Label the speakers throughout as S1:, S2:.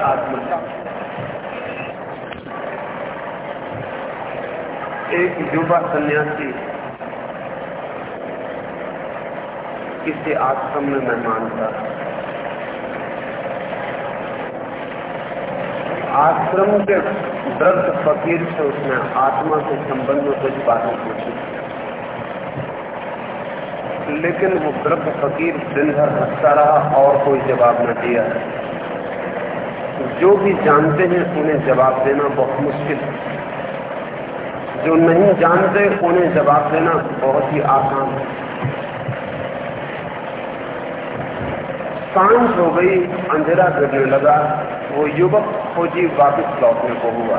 S1: आत्मता एक युवा सन्यासी किसी आश्रम में मेहमान था आश्रम के वृद्ध फकीर से उसने आत्मा के संबंध में कुछ बातें पूछी। लेकिन वो वृद्ध फकीर दिन भर हंसता रहा और कोई जवाब न दिया। जो भी जानते हैं, उन्हें जवाब देना बहुत मुश्किल। है जो नहीं जानते, उन्हें जवाब देना बहुत ही आसान है। साँझ हो गई, अंधेरा गिरने लगा, वो युवक खोजी वापस लौटने को हुआ।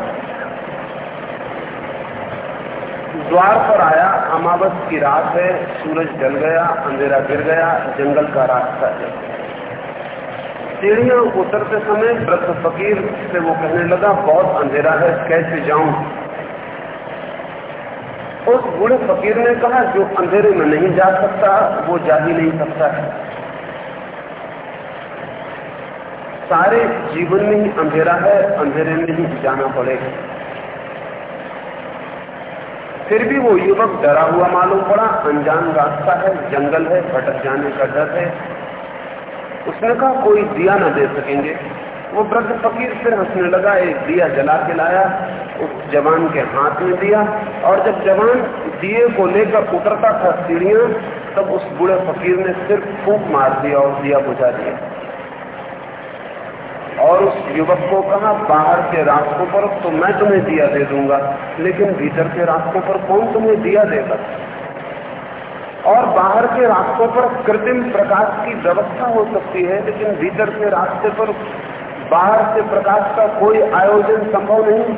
S1: द्वार पर आया, अमावस की रात है, सूरज जल गया, अंधेरा गिर गया, जंगल का रास्ता है। सीढ़ियाँ उतरते समय वृद्ध फकीर से वो कहने लगा, बहुत अंधेरा है, कैसे जाऊँ? उस बूढ़े फकीर ने कहा, जो अंधेरे में नहीं जा सकता, वो जा ही नहीं सकता है। सारे जीवन में ही अंधेरा है, अंधेरे में ही जाना पड़ेगा। फिर भी वो युवक डरा हुआ मालूम पड़ा, अनजान रास्ता है, जंगल है, भटक जाने का डर है। उसने कहा, कोई दिया ना दे सकेंगे. वो वृद्ध फकीर फिर हंसने लगा, एक दिया जला के लाया, उस जवान के हाथ में दिया। और जब जवान दिए को लेकर उतरता था सीढ़ियाँ, तब उस बूढ़े फकीर ने सिर्फ़ फूक मार दिया और दिया बुझा दिया। और उस युवक को कहा, बाहर के रास्तों पर तो मैं तुम्हें दिया दे दूँगा, लेकिन भीतर के रास्तों पर कौन तुम्हें दिया देगा? और बाहर के रास्तों पर कृत्रिम प्रकाश की व्यवस्था हो सकती है, लेकिन भीतर के रास्ते पर बाहर से प्रकाश का कोई आयोजन संभव नहीं।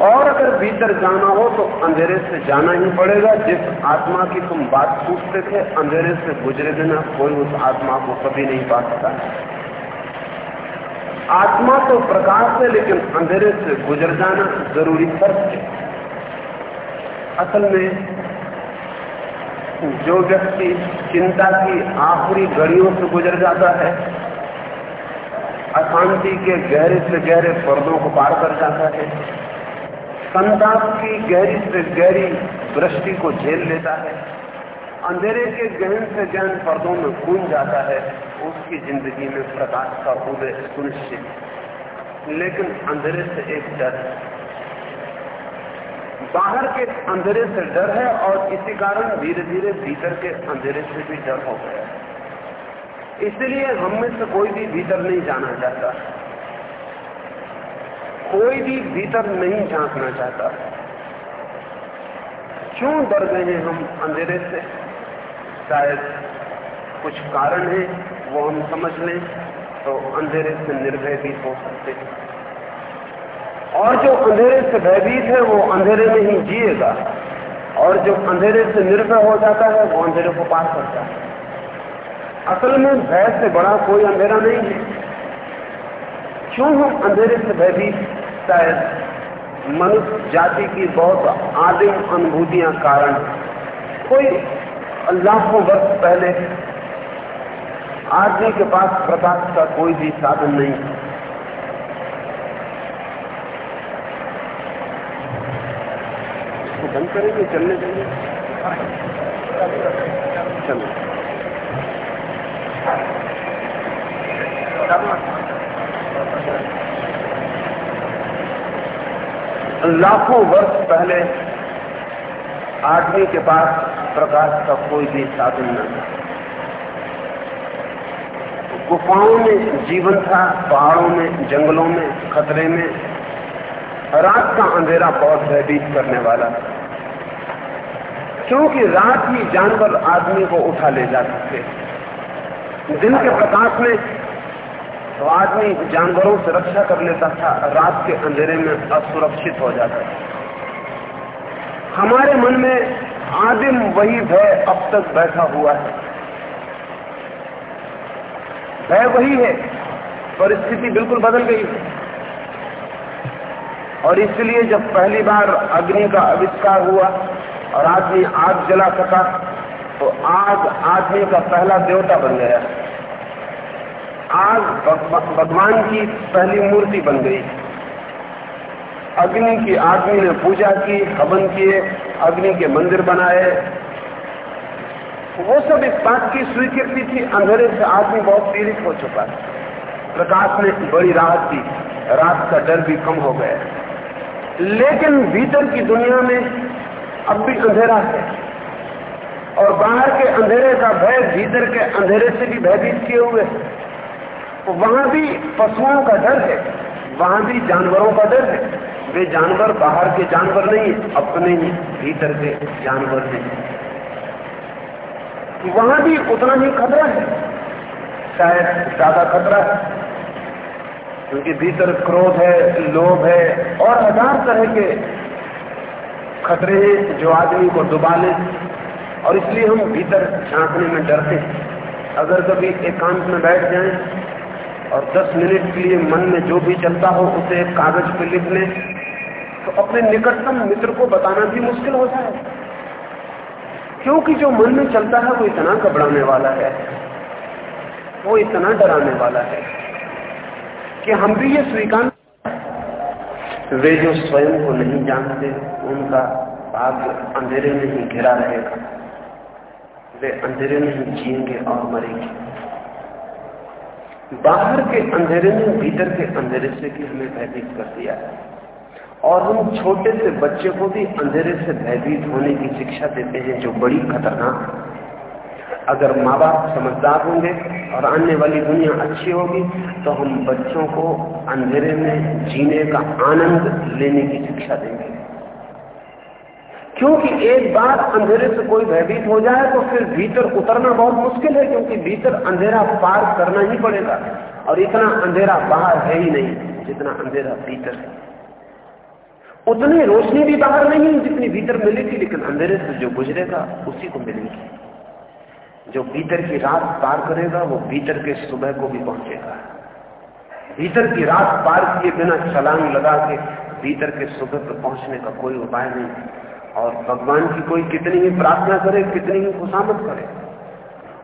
S1: और अगर भीतर जाना हो तो अंधेरे से जाना ही पड़ेगा। जिस आत्मा की तुम बात पूछते थे, अंधेरे से गुजरे बिना कोई उस आत्मा को कभी नहीं पा सकता। आत्मा तो प्रकाश है, लेकिन अंधेरे से गुजर जाना ज़रूरी फ़र्क है। असल में जो व्यक्ति चिंता की आखिरी घड़ियों से गुजर जाता है, अशांति के गहरे से गहरे पर्दों को पार कर जाता है, संताप की गहरी से गहरी दृष्टि को झेल लेता है, अंधेरे के गहन से गहन पर्दों में कूद जाता है, उसकी ज़िंदगी में प्रकाश का उदय सुनिश्चित। लेकिन अंधेरे से एक डर बाहर के अंधेरे से डर है और इसी कारण धीरे धीरे भीतर के अंधेरे से भी डर हो गया इसलिए हम में से कोई भी भीतर नहीं जाना चाहता। कोई भी भीतर नहीं झांकना चाहता। क्यों डर गए हैं हम अंधेरे से? शायद कुछ कारण है, वो हम समझ लें तो अंधेरे से निर्भय भी हो सकते हैं। और जो अंधेरे से भयभीत है, वो अंधेरे में ही जिएगा। और जो अंधेरे से निर्भय हो जाता है, वो अंधेरे को पार करता है। असल में भय से बड़ा कोई अंधेरा नहीं है। क्यों हम अंधेरे से भयभीत? शायद मनुष्य, जाति की बहुत आदिम अनुभूतियाँ कारण। कोई लाखों वर्ष पहले आदमी के पास प्रकाश का कोई भी साधन नहीं। बंद करेंगे, चलने देंगे। चलो। लाखों वर्ष पहले आदमी के पास प्रकाश का कोई भी साधन न था। गुफाओं में जीवन था, पहाड़ों में, जंगलों में, खतरे में। रात का अंधेरा बहुत भयभीत करने वाला था। क्योंकि रात ही जानवर आदमी को उठा ले जा सकते दिन के प्रकाश में तो आदमी जानवरों से रक्षा कर लेता था, रात के अंधेरे में असुरक्षित हो जाता था। हमारे मन में आदिम वही भय अब तक बैठा हुआ है। भय वही है, परिस्थिति बिल्कुल बदल गई और इसलिए जब पहली बार अग्नि का आविष्कार हुआ और आदमी आग जला सका तो आग आदमी का पहला देवता बन गया। आग भगवान की पहली मूर्ति बन गई। अग्नि की आदमी ने पूजा की, हवन किए, अग्नि के मंदिर बनाए। वो सब इस बात की स्वीकृति थी, अंधेरे से आदमी बहुत पीड़ित हो चुका है। प्रकाश ने बड़ी राहत दी, रात का डर भी कम हो गया। लेकिन भीतर की दुनिया में अब भी अंधेरा है। और बाहर के अंधेरे का भय, भीतर के अंधेरे से भी भयभीत किए हुए तो वहाँ भी पशुओं का डर है। वहाँ भी जानवरों का डर है। वे जानवर बाहर के जानवर नहीं, अपने ही भीतर के जानवर हैं। वहाँ भी उतना ही खतरा है। शायद ज़्यादा खतरा है। क्योंकि भीतर क्रोध है, लोभ है और हज़ार तरह के खतरे हैं जो आदमी को डुबा ले और इसलिए हम भीतर झांकने में डरते हैं। अगर कभी एकांत में बैठ जाएँ और 10 मिनट के लिए मन में जो भी चलता हो उसे एक कागज़ पर लिख लें तो अपने निकटतम मित्र को बताना भी मुश्किल हो जाए। क्योंकि जो मन में चलता है वो इतना घबराने वाला है, वो इतना डराने वाला है कि हम भी ये स्वीकार वे जो स्वयं को नहीं जानते, उनका भाग्य अंधेरे में ही घिरा रहेगा। वे अंधेरे में ही जिएँगे और मरेंगे। बाहर के अंधेरे ने भीतर के अंधेरे से भी हमें भयभीत कर दिया है। और हम छोटे से बच्चे को भी अंधेरे से भयभीत होने की शिक्षा देते हैं, जो बड़ी खतरनाक अगर माँ बाप समझदार होंगे और आने वाली दुनिया अच्छी होगी तो हम बच्चों को अंधेरे में जीने का आनंद लेने की शिक्षा देंगे। क्योंकि एक बार अंधेरे से कोई भयभीत हो जाए तो फिर भीतर उतरना बहुत मुश्किल है, क्योंकि भीतर अंधेरा पार करना ही पड़ेगा। और इतना अंधेरा बाहर है ही नहीं, जितना अंधेरा भीतर है। उतनी रोशनी भी बाहर नहीं, जितनी भीतर मिलेगी लेकिन अंधेरे से जो गुजरेगा, उसी को मिलेगी। जो भीतर की रात पार करेगा, वो भीतर के सुबह को भी पहुंचेगा। भीतर की रात पार किए बिना छलांग लगा के भीतर के सुबह पर पहुँचने का कोई उपाय नहीं। और भगवान की कोई कितनी ही प्रार्थना करे, कितनी ही खुशामत करे,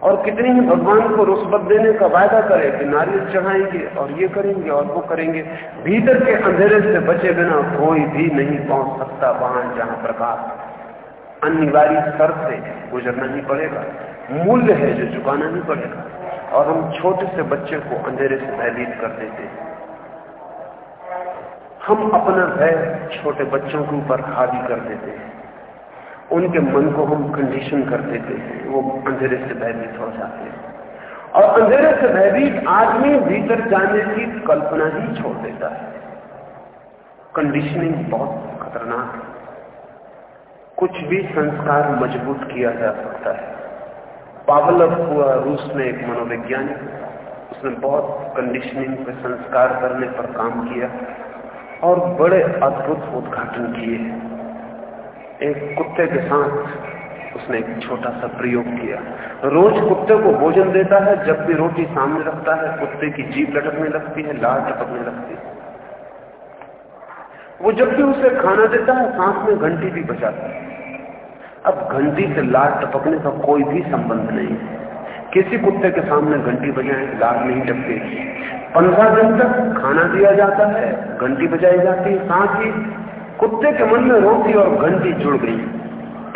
S1: और कितनी ही भगवान को रुस्बत देने का वायदा करे कि नारियल चढ़ाएँगे और ये करेंगे और वो करेंगे, भीतर के अंधेरे से बचे बिना कोई भी नहीं पहुँच सकता वहाँ जहाँ प्रकाश अनिवार्य स्तर से गुजरना ही पड़ेगा। मूल्य है जो चुकाना ही पड़ेगा और हम छोटे से बच्चे को अंधेरे से भयभीत कर देते हैं। हम अपना भय छोटे बच्चों के ऊपर हावी कर देते हैं। उनके मन को हम कंडीशन कर देते हैं। वो अंधेरे से भयभीत हो जाते हैं। और अंधेरे से भयभीत आदमी भीतर जाने की कल्पना ही छोड़ देता है। कंडीशनिंग बहुत खतरनाक है। कुछ भी संस्कार मज़बूत किया जा सकता है। पावलव हुआ रूस में एक मनोवैज्ञानिक। उसने बहुत कंडीशनिंग पे संस्कार करने पर काम किया और बड़े अद्भुत उद्घाटन किए। एक कुत्ते के साथ उसने एक छोटा सा प्रयोग किया। रोज कुत्ते को भोजन देता है, जब भी रोटी सामने रखता है, कुत्ते की जीप लटकने लगती है, लाल टपकने लगती है। वो जब भी उसे खाना देता है सांस में घंटी भी बजाता है। अब घंटी से लाल टपकने का कोई भी संबंध नहीं। किसी कुत्ते के सामने घंटी बजाए लाल नहीं टपकेगी पंद्रह दिन तक खाना दिया जाता है, घंटी बजाई जाती है, साथ ही कुत्ते के मन में रोटी और घंटी जुड़ गई।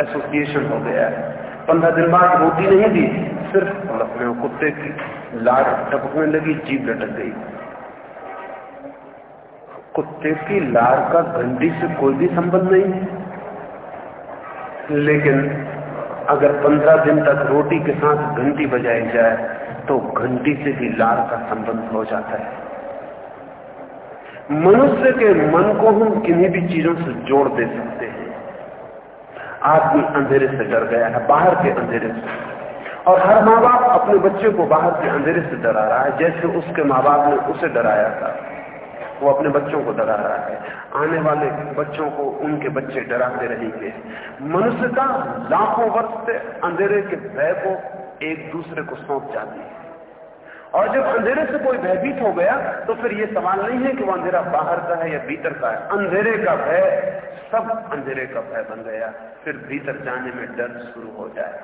S1: एसोसिएशन हो गया। है पंद्रह दिन बाद रोटी नहीं दी, सिर्फ़ अपने कुत्ते की लाल टपकने लगी जीप लटक गई। कुत्ते की लार का घंटी से कोई भी संबंध नहीं। लेकिन अगर पंद्रह दिन तक रोटी के साथ घंटी बजाई जाए तो घंटी से भी लार का संबंध हो जाता है। मनुष्य के मन को हम किन्हीं भी चीज़ों से जोड़ दे सकते हैं। आदमी अंधेरे से डर गया है, बाहर के अंधेरे से। और हर माँ बाप अपने बच्चे को बाहर के अंधेरे से डरा रहा है, जैसे उसके माँ बाप ने उसे डराया था। वो अपने बच्चों को डरा रहा है। आने वाले बच्चों को उनके बच्चे डराते रहेंगे। मनुष्यता लाखों वर्ष से अंधेरे के भय को एक दूसरे को सौंप जाती है। और जब अंधेरे से कोई भयभीत हो गया तो फिर ये सवाल नहीं है कि वो अंधेरा बाहर का है या भीतर का है। अंधेरे का भय, सब अंधेरे का भय बन गया। फिर भीतर जाने में डर शुरू हो जाए।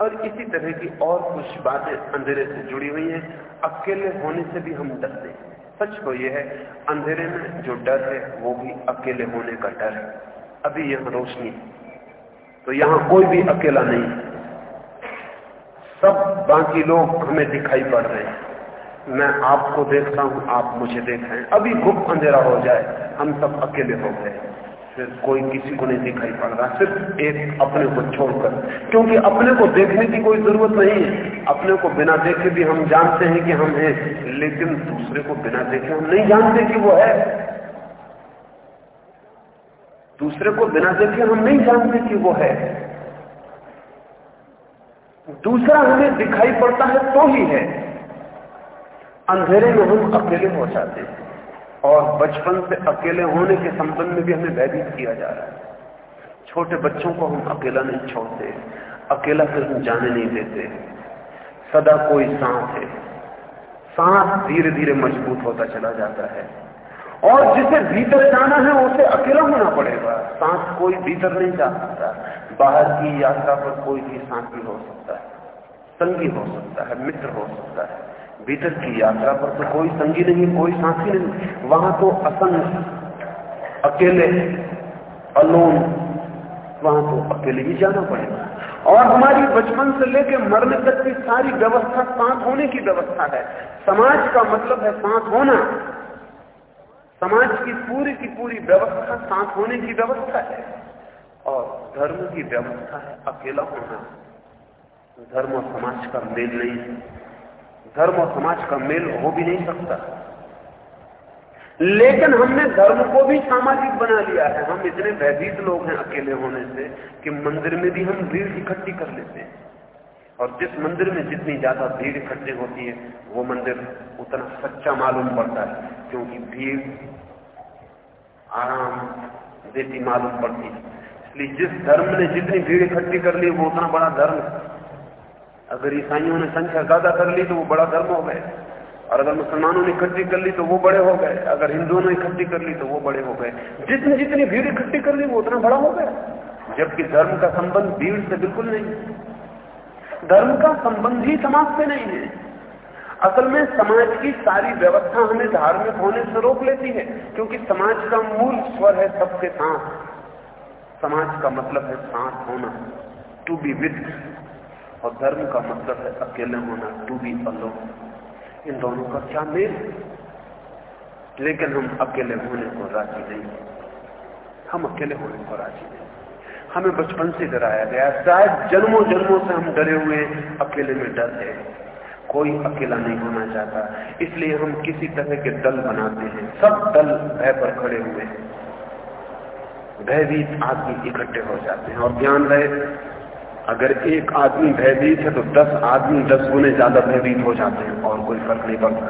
S1: और इसी तरह की और कुछ बातें अंधेरे से जुड़ी हुई हैं। अकेले होने से भी हम डरते हैं। सच तो यह है, अंधेरे में जो डर है, वो भी अकेले होने का डर है। अभी यहाँ रोशनी तो यहाँ कोई भी अकेला नहीं। सब बाकी लोग हमें दिखाई पड़ रहे हैं। मैं आपको देखता हूँ, आप मुझे देख रहे हैं। अभी गुप्त अंधेरा हो जाए, हम सब अकेले हो गए। फिर कोई किसी को नहीं दिखाई पड़ रहा सिर्फ़ एक अपने को छोड़कर। क्योंकि अपने को देखने की कोई ज़रूरत नहीं है। अपने को बिना देखे भी हम जानते हैं कि हम हैं, लेकिन दूसरे को बिना देखे हम नहीं जानते कि वो है। दूसरे को बिना देखे हम नहीं जानते कि वो है। दूसरा हमें दिखाई पड़ता है तो ही है। अंधेरे में हम अकेले हो जाते हैं। और बचपन से अकेले होने के संबंध में भी हमें भयभीत किया जा रहा है। छोटे बच्चों को हम अकेला नहीं छोड़ते, अकेला फिर हम जाने नहीं देते। सदा कोई सांस है। सांस धीरे धीरे मज़बूत होता चला जाता है। और जिसे भीतर जाना है, उसे अकेला होना पड़ेगा। सांस कोई भीतर नहीं जा सकता। बाहर की यात्रा पर कोई भी साथी हो सकता है। संगी हो सकता है, मित्र हो सकता है। भीतर की यात्रा पर तो कोई संगी नहीं, कोई साथी नहीं। वहाँ तो असंग अकेले अलोन वहाँ तो अकेले ही जाना पड़ेगा। और हमारी बचपन से लेकर मरने तक की सारी व्यवस्था साथ होने की व्यवस्था है। समाज का मतलब है साथ होना। समाज की पूरी की पूरी व्यवस्था साथ होने की व्यवस्था है। और धर्म की व्यवस्था है अकेला होना। धर्म और समाज का मेल नहीं है। धर्म और समाज का मेल हो भी नहीं सकता। लेकिन हमने धर्म को भी सामाजिक बना लिया है। हम इतने भयभीत लोग हैं अकेले होने से कि मंदिर में भी हम भीड़ इकट्ठी कर लेते हैं। और जिस मंदिर में जितनी ज़्यादा भीड़ इकट्ठी होती है, वो मंदिर उतना सच्चा मालूम पड़ता है, क्योंकि भीड़ आराम देती मालूम पड़ती है। इसलिए जिस धर्म ने जितनी भीड़ इकट्ठी कर ली, वो उतना बड़ा धर्म अगर ईसाइयों ने संख्या ज़्यादा कर ली तो वो बड़ा धर्म हो गए। और अगर मुसलमानों ने इकट्ठी कर ली तो वो बड़े हो गए। अगर हिंदुओं ने इकट्ठी कर ली तो वो बड़े हो गए। जितनी जितनी भीड़ इकट्ठी कर ली वो उतना बड़ा हो गया। जबकि धर्म का संबंध भीड़ से बिल्कुल नहीं धर्म का संबंध ही समाज से नहीं है। असल में समाज की सारी व्यवस्था हमें धार्मिक होने से रोक लेती है, क्योंकि समाज का मूल स्वर है सबके साथ। समाज का मतलब है साथ होना टू बी विथ और धर्म का मतलब है अकेले होना टू बी अलोन इन दोनों का क्या मेल? लेकिन हम अकेले होने को राज़ी नहीं हम अकेले होने को राज़ी नहीं हमें बचपन से डराया गया, शायद जन्मों जन्मों से हम डरे हुए, अकेले में डर है। कोई अकेला नहीं होना चाहता, इसलिए हम किसी तरह के दल बनाते हैं। सब दल भय पर खड़े हुए हैं। भयभीत आदमी इकट्ठे हो जाते हैं और ध्यान रहे अगर एक आदमी भयभीत है तो दस आदमी दस गुने ज़्यादा भयभीत हो जाते हैं और कोई फ़र्क नहीं पड़ता।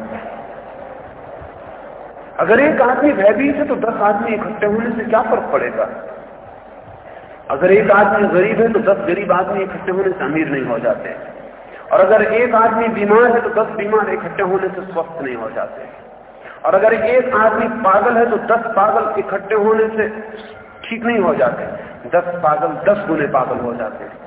S1: अगर एक आदमी भयभीत है तो दस आदमी इकट्ठे होने से क्या फ़र्क पड़ेगा? अगर एक आदमी गरीब है तो दस गरीब आदमी इकट्ठे होने से अमीर नहीं हो जाते। और अगर एक आदमी बीमार है तो दस बीमार इकट्ठे होने से स्वस्थ नहीं हो जाते। और अगर एक आदमी पागल है तो दस पागल इकट्ठे होने से ठीक नहीं हो जाते। दस पागल दस गुने पागल हो जाते हैं।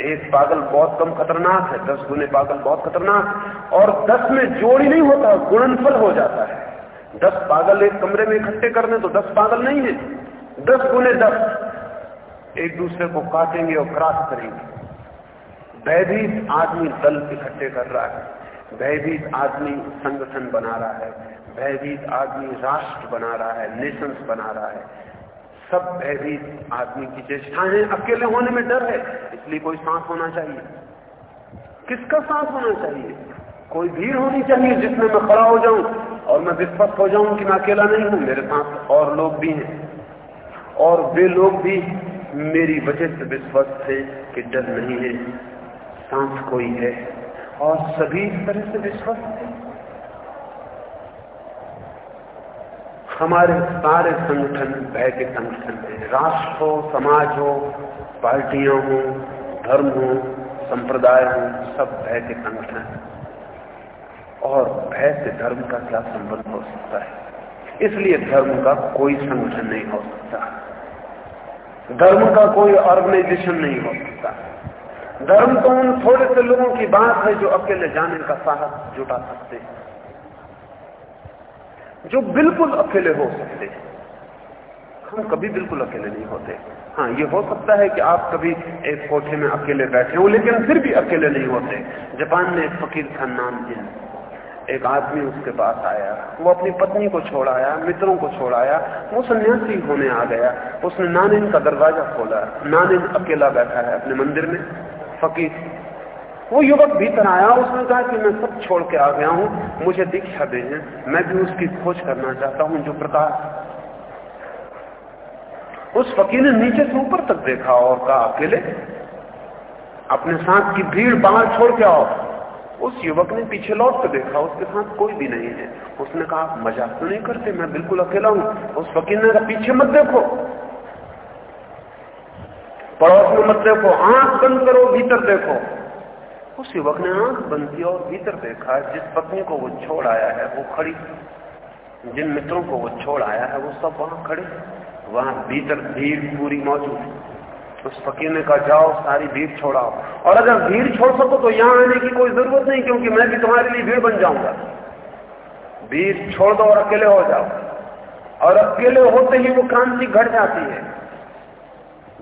S1: एक पागल बहुत कम खतरनाक है, दस गुने पागल बहुत खतरनाक और दस में जोड़ ही नहीं होता, गुणनफल हो जाता है। दस पागल एक कमरे में इकट्ठे करने तो दस पागल नहीं है। दस गुने दस, एक दूसरे को काटेंगे और क्रॉस करेंगे। भयभीत आदमी दल इकट्ठे कर रहा है। भयभीत आदमी संगठन बना रहा है। भयभीत आदमी राष्ट्र बना रहा है, नेशंस बना रहा है। सब भयभीत आदमी की चेष्टाएँ अकेले होने में डर है, इसलिए कोई सांस होना चाहिए। किसका सांस होना चाहिए? कोई भीड़ होनी चाहिए जिसमें मैं खड़ा हो जाऊँ और मैं विस्पष्ट हो जाऊँ कि मैं अकेला नहीं हूँ, मेरे साथ और लोग भी हैं। और वे लोग भी मेरी वजह से विश्वस्त थे कि डर नहीं है, सांस कोई है। और सभी इस तरह से विश्वस्त थे हमारे सारे संगठन भय के संगठन हैं। राष्ट्र हो, समाज हो, पार्टियाँ हो, धर्म हो, संप्रदाय हो, सब भय के संगठन और भय से धर्म का क्या संबंध हो सकता है? इसलिए धर्म का कोई संगठन नहीं हो सकता। धर्म का कोई ऑर्गेनाइजेशन नहीं हो सकता। धर्म तो उन थोड़े से लोगों की बात है जो अकेले जाने का साहस जुटा सकते हैं। जो बिल्कुल अकेले हो सकते हैं। हम कभी बिल्कुल अकेले नहीं होते। हाँ ये हो सकता है कि आप कभी एक कोठे में अकेले बैठे हो, लेकिन फिर भी अकेले नहीं होते। जापान में एक फकीर था नाम जिन, एक आदमी उसके पास आया। वो अपनी पत्नी को छोड़ आया, मित्रों को छोड़ आया। वो सन्यासी होने आ गया। उसने नानिन का दरवाज़ा खोला। नानिन अकेला बैठा है अपने मंदिर में। फकीर वो युवक भीतर आया, उसने कहा कि मैं सब छोड़ के आ गया हूँ, मुझे दीक्षा दे मैं भी उसकी खोज करना चाहता हूँ, जो प्रकाश उस फकीर ने नीचे से ऊपर तक देखा और कहा, अकेले? अपने साथ की भीड़ बाहर छोड़ के आओ। उस युवक ने पीछे लौट कर देखा, उसके साथ कोई भी नहीं है। उसने कहा, मज़ाक तो नहीं करते, मैं बिल्कुल अकेला हूँ। उस फकीर ने कहा, पीछे मत देखो। पड़ोस में मत देखो, आँख बंद करो, भीतर देखो। उस युवक ने आँख बंद की और भीतर देखा, जिस पत्नी को वो छोड़ आया है, वो खड़ी। जिन मित्रों को वो छोड़ आया है, वो सब वहाँ खड़े। वहाँ भीतर भीड़ पूरी मौजूद उस फकीर ने कहा, जाओ, सारी भीड़ छोड़ाओ। और अगर भीड़ छोड़ सको तो यहाँ आने की कोई ज़रूरत नहीं, क्योंकि मैं भी तुम्हारे लिए भीड़ बन जाऊँगा। भीड़ छोड़ दो और अकेले हो जाओ। और अकेले होते ही वो क्रांति घट जाती है।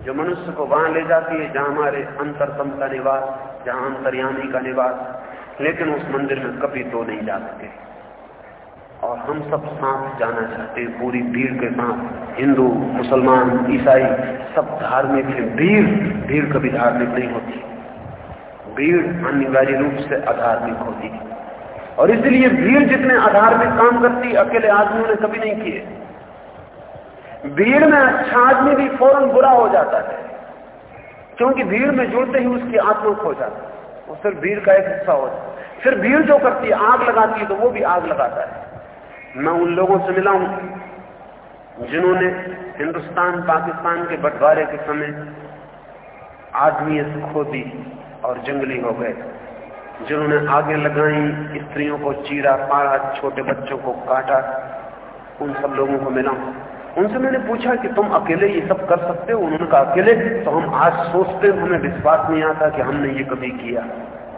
S1: जो मनुष्य को वहाँ ले जाती है, जहाँ हमारे अंतरतम का निवास, जहाँ अंतर्यामी का निवास, लेकिन उस मंदिर में कभी तो नहीं जा सके। और हम सब साथ जाना चाहते हैं, पूरी भीड़ के साथ, हिंदू, मुसलमान, ईसाई, सब धार्मिक है। भीड़ भीड़ कभी धार्मिक नहीं होती। भीड़ अनिवार्य रूप से अधार्मिक होती है। और इसलिए भीड़ जितने अधार्मिक काम करती, अकेले आदमियों ने कभी नहीं किए। भीड़ में अच्छा आदमी भी फ़ौरन बुरा हो जाता है। क्योंकि भीड़ में जुड़ते ही उसकी आत्मा खो जाता है। वो सिर्फ़ भीड़ का एक हिस्सा होता है। फिर भीड़ जो करती है, आग लगाती है तो वो भी आग लगाता है। मैं उन लोगों से मिला हूँ, जिन्होंने हिंदुस्तान, पाकिस्तान के बंटवारे के समय आदमी खो दी और जंगली हो गए। जिन्होंने आगे लगाई, स्त्रियों को चीरा पाड़ा छोटे बच्चों को काटा, उन सब लोगों को मिला उनसे मैंने पूछा कि तुम अकेले ये सब कर सकते हो? उन्होंने कहा, अकेले? तो हम आज सोचते हमें विश्वास नहीं आता कि हमने ये कभी किया।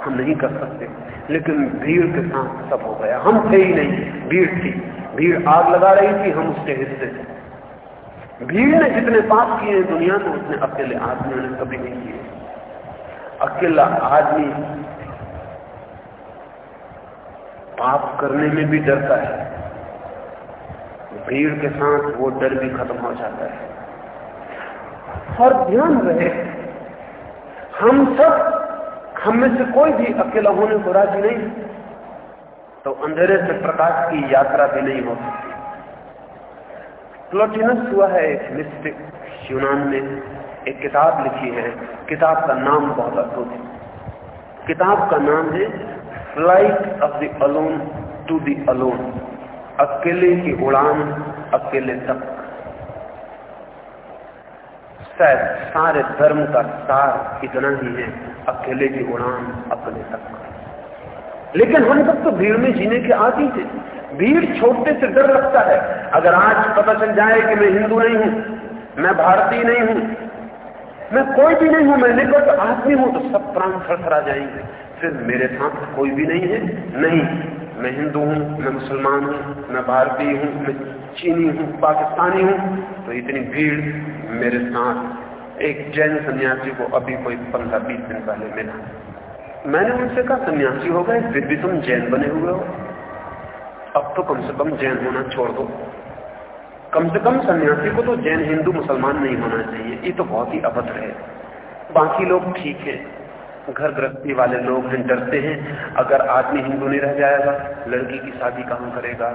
S1: हम नहीं कर सकते। लेकिन भीड़ के साथ सब हो गया। हम थे ही नहीं। भीड़ थी। भीड़ आग लगा रही थी, हम उसके हिस्से थे। भीड़ ने जितने पाप किए दुनिया में उसने अकेले आदमी ने कभी नहीं किए। अकेला आदमी पाप करने में भी डरता है। भीड़ के साथ वो डर भी खत्म हो जाता है। और ध्यान रहे, हम सब, हम में से कोई भी अकेला होने को राज़ी नहीं तो अंधेरे से प्रकाश की यात्रा भी नहीं हो सकती। प्लोटिनस हुआ है एक मिस्टिक यूनान में एक किताब लिखी है। किताब का नाम बहुत अद्भुत है। किताब का नाम है flight of the alone to the alone अकेले की उड़ान अकेले तक। शायद सारे धर्म का सार इतना ही है, अकेले की उड़ान अकेले तक। लेकिन हम सब तो भीड़ में जीने के आदि थे। भीड़ छोड़ते से डर लगता है। अगर आज पता चल जाए कि मैं हिंदू नहीं हूँ, मैं भारतीय नहीं हूँ, मैं कोई भी नहीं हूँ, मैं निकट आदमी हूँ तो सब प्राण थरथरा जाएँगे। फिर मेरे साथ कोई भी नहीं है, नहीं। मैं हिंदू हूँ, मैं मुसलमान हूँ, मैं भारतीय हूँ, मैं चीनी हूँ, पाकिस्तानी हूँ तो इतनी भीड़ मेरे साथ। एक जैन सन्यासी को अभी कोई पंद्रह, बीस दिन पहले मिला। मैंने उनसे कहा, सन्यासी हो गए, फिर भी तुम जैन बने हुए हो। अब तो कम से कम जैन होना छोड़ दो। कम से कम सन्यासी को तो जैन, हिंदू, मुसलमान नहीं होना चाहिए। ये तो बहुत ही अभद्र है। बाकी लोग ठीक है। घर गृहस्थी वाले लोग हैं, डरते हैं। अगर आदमी हिंदू नहीं रह जाएगा, लड़की की शादी कहाँ करेगा?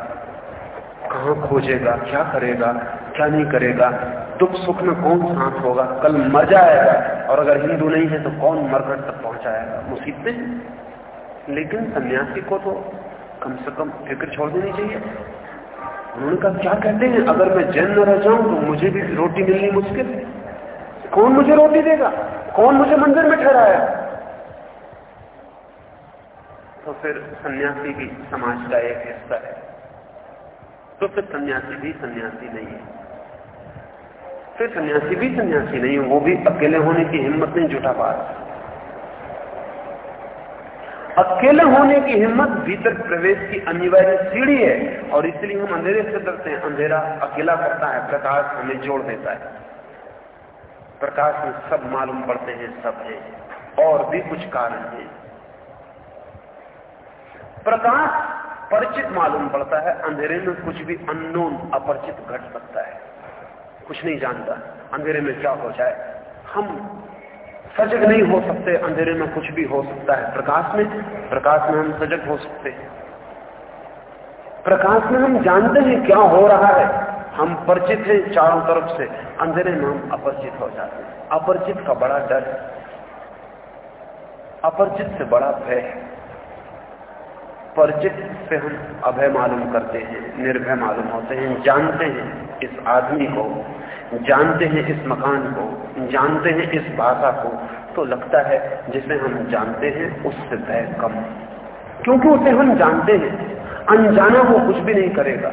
S1: कहाँ खोजेगा? क्या करेगा? क्या नहीं करेगा? दुख सुख में कौन साथ होगा? कल मर जाएगा। और अगर हिंदू नहीं है तो कौन मरकर तक पहुंचाएगा? मुसीबतें लेकिन सन्यासी को तो कम से कम फ़िक्र छोड़ देनी चाहिए। उन्होंने कहा, क्या कहते हैं? अगर मैं जैन न रह जाऊँ तो मुझे भी रोटी मिलनी मुश्किल है। कौन मुझे रोटी देगा? कौन मुझे मंदिर में ठहराया तो फिर सन्यासी भी समाज का एक हिस्सा है। तो फिर सन्यासी भी सन्यासी नहीं है। फिर सन्यासी भी सन्यासी नहीं है वो भी अकेले होने की हिम्मत नहीं जुटा पा रहा अकेले होने की हिम्मत भीतर प्रवेश की अनिवार्य सीढ़ी है, और इसलिए हम अंधेरे से डरते हैं। अंधेरा अकेला करता है, प्रकाश हमें जोड़ देता है। प्रकाश में सब मालूम पड़ते हैं, सब है, और भी कुछ कारण है। प्रकाश परिचित मालूम पड़ता है। अंधेरे में कुछ भी अननोन अपरिचित घट सकता है। कुछ नहीं जानता, अंधेरे में क्या हो जाए। हम सजग नहीं हो सकते, अंधेरे में कुछ भी हो सकता है। प्रकाश में प्रकाश में हम सजग हो सकते हैं। प्रकाश में हम जानते हैं क्या हो रहा है। हम परिचित हैं चारों तरफ़ से। अंधेरे में हम अपरिचित हो जाते हैं। अपरिचित का बड़ा डर अपरिचित से बड़ा भय है। परिचित से हम अभय मालूम करते हैं, निर्भय मालूम होते हैं, जानते हैं इस आदमी को, जानते हैं इस मकान को, जानते हैं इस भाषा को तो लगता है जिसे हम जानते हैं उससे भय कम। क्योंकि उसे हम जानते हैं, अनजाना वो कुछ भी नहीं करेगा।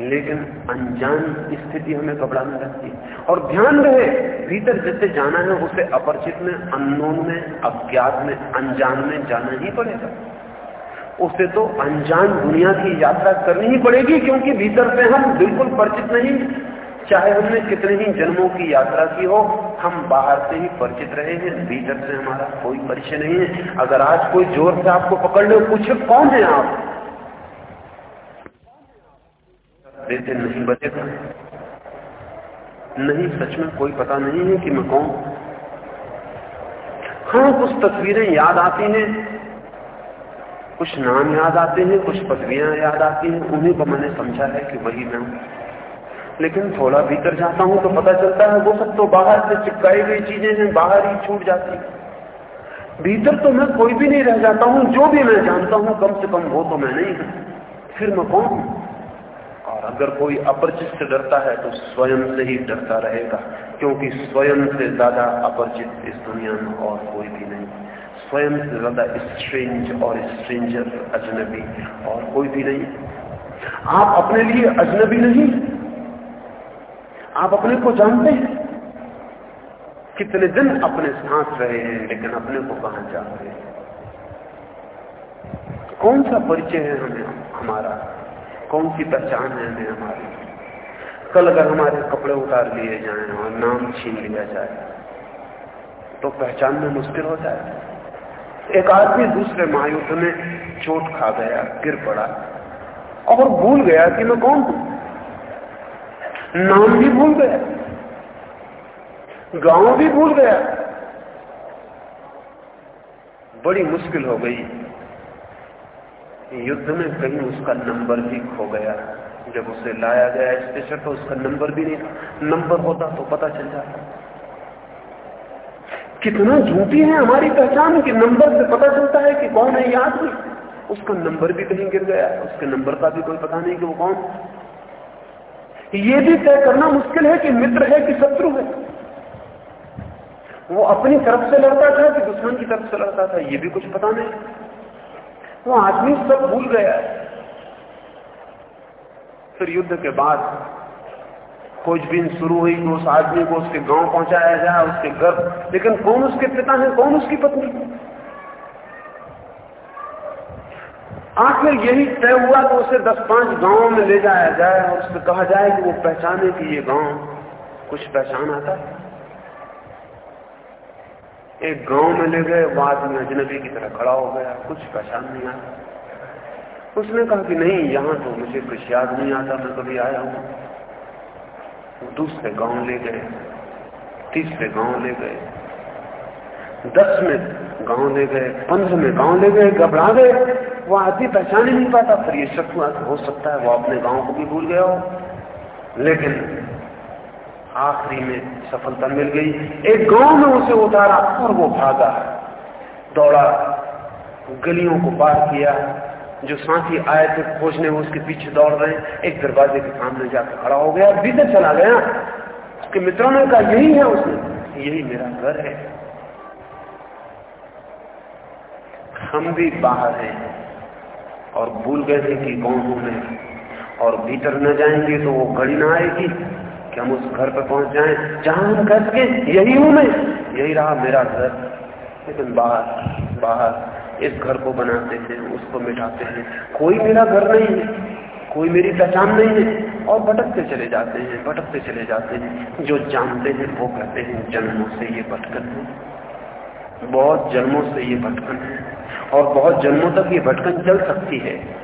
S1: लेकिन अनजान स्थिति हमें घबराने लगती है। और ध्यान रहे, भीतर जिसे जाना है उसे अपरिचित में अननोन में, अज्ञात में, अनजान में जाना ही पड़ेगा। उसे तो अनजान दुनिया की यात्रा करनी ही पड़ेगी, क्योंकि भीतर से हम बिल्कुल परिचित नहीं। चाहे हमने कितने ही जन्मों की यात्रा की हो, हम बाहर से ही परिचित रहे हैं, भीतर से हमारा कोई परिचय नहीं है। अगर आज कोई ज़ोर से आपको पकड़ ले, पूछे, कौन है आप? देते नहीं बचेगा। नहीं, सच में कोई पता नहीं है कि मैं कौन। हाँ कुछ तस्वीरें याद आती हैं। कुछ नाम याद आते हैं, कुछ पदवियाँ याद आती हैं, उन्हीं को मैंने समझा है कि वही मैं लेकिन थोड़ा भीतर जाता हूँ तो पता चलता है, वो सब तो बाहर से चिपकाई गई चीज़ें हैं, बाहर ही छूट जाती भीतर तो मैं कोई भी नहीं रह जाता हूँ, जो भी मैं जानता हूँ, कम से कम वो तो मैं नहीं हूँ। फिर मैं कौन हूँ? और अगर कोई अपरिचित से डरता है तो स्वयं से ही डरता रहेगा, क्योंकि स्वयं से ज़्यादा अपरिचित इस दुनिया में और कोई भी नहीं। स्वयं से ज़्यादा स्ट्रेंज और स्ट्रेंजर अजनबी और कोई भी नहीं आप अपने लिए अजनबी नहीं। आप अपने को जानते हैं। कितने दिन अपने साथ रहे हैं, लेकिन अपने को कहा जानते हैं? कौन सा परिचय है हमें, हमारा? कौन सी पहचान है हमें हमारी? कल अगर हमारे कपड़े उतार लिए जाएँ और नाम छीन लिया जाए तो पहचान में मुश्किल हो जाए। एक आदमी दूसरे महायुद्ध में चोट खा गया, गिर पड़ा और भूल गया कि मैं कौन हूँ। नाम भी भूल गया, गाँव भी भूल गया। बड़ी मुश्किल हो गई। युद्ध में कहीं उसका नंबर भी खो गया। जब उसे लाया गया स्टेशन तो उसका नंबर भी नहीं था। नंबर होता तो पता चल जाता। कितना झूठी है हमारी पहचान कि? नंबर से पता चलता है कि कौन है ये आदमी उसका नंबर भी कहीं गिर गया, उसके नंबर का भी कोई पता नहीं कि वो कौन। ये भी तय करना मुश्किल है कि मित्र है कि शत्रु है। वो अपनी तरफ़ से लड़ता था कि दुश्मन की तरफ़ से लड़ता था, ये भी कुछ पता नहीं। वो आदमी सब भूल गया। फिर युद्ध के बाद खोजबीन शुरू हुई कि उस आदमी को उसके गाँव पहुँचाया जाए उसके घर। लेकिन कौन उसके पिता है? कौन उसकी पत्नी? आखिर यही तय हुआ तो उसे दस पाँच गाँवों में ले जाया जाए और उससे कहा जाए कि वो पहचाने कि ये गाँव कुछ पहचान आता है। एक गाँव में ले गए, वो आदमी अजनबी की तरह खड़ा हो गया, कुछ पहचान नहीं आता उसने कहा कि नहीं, यहाँ तो मुझे कुछ याद नहीं आता, मैं कभी आया हूँ। दूसरे गाँव ले गए, तीसरे गाँव ले गए दस में गाँव ले गए पंद्रह में गाँव ले गए, घबरा गए। वो आदमी पहचान ही नहीं पाता, फिर ये हुआ हो सकता है वो अपने गाँव को भी भूल गया हो। लेकिन आखिरी में सफलता मिल गई। एक गाँव में उसे उतारा और वो भागा। दौड़ा, गलियों को पार किया। जो साथी आए थे, खोजने में उसके पीछे दौड़ रहे एक दरवाजे के सामने जाकर खड़ा हो गया, भीतर चला गया। उसके मित्रों ने कहा, यही है उसने यही मेरा घर है। हम भी बाहर हैं और भूल गए थे कि कौन हूँ मैं और भीतर न जाएँगे तो वो घड़ी ना आएगी कि हम उस घर पर पहुँच जाएँ, जहाँ हम कह सके, यही हूँ मैं, यही रहा मेरा घर। लेकिन बाहर बाहर इस घर को बनाते हैं, उसको मिटाते हैं। कोई मेरा घर नहीं है, कोई मेरी पहचान नहीं है, और भटकते चले जाते हैं, भटकते चले जाते हैं। जो जानते हैं, वो कहते हैं, जन्मों से ये भटकन है। बहुत जन्मों से ये भटकन है, और बहुत जन्मों तक ये भटकन चल सकती है।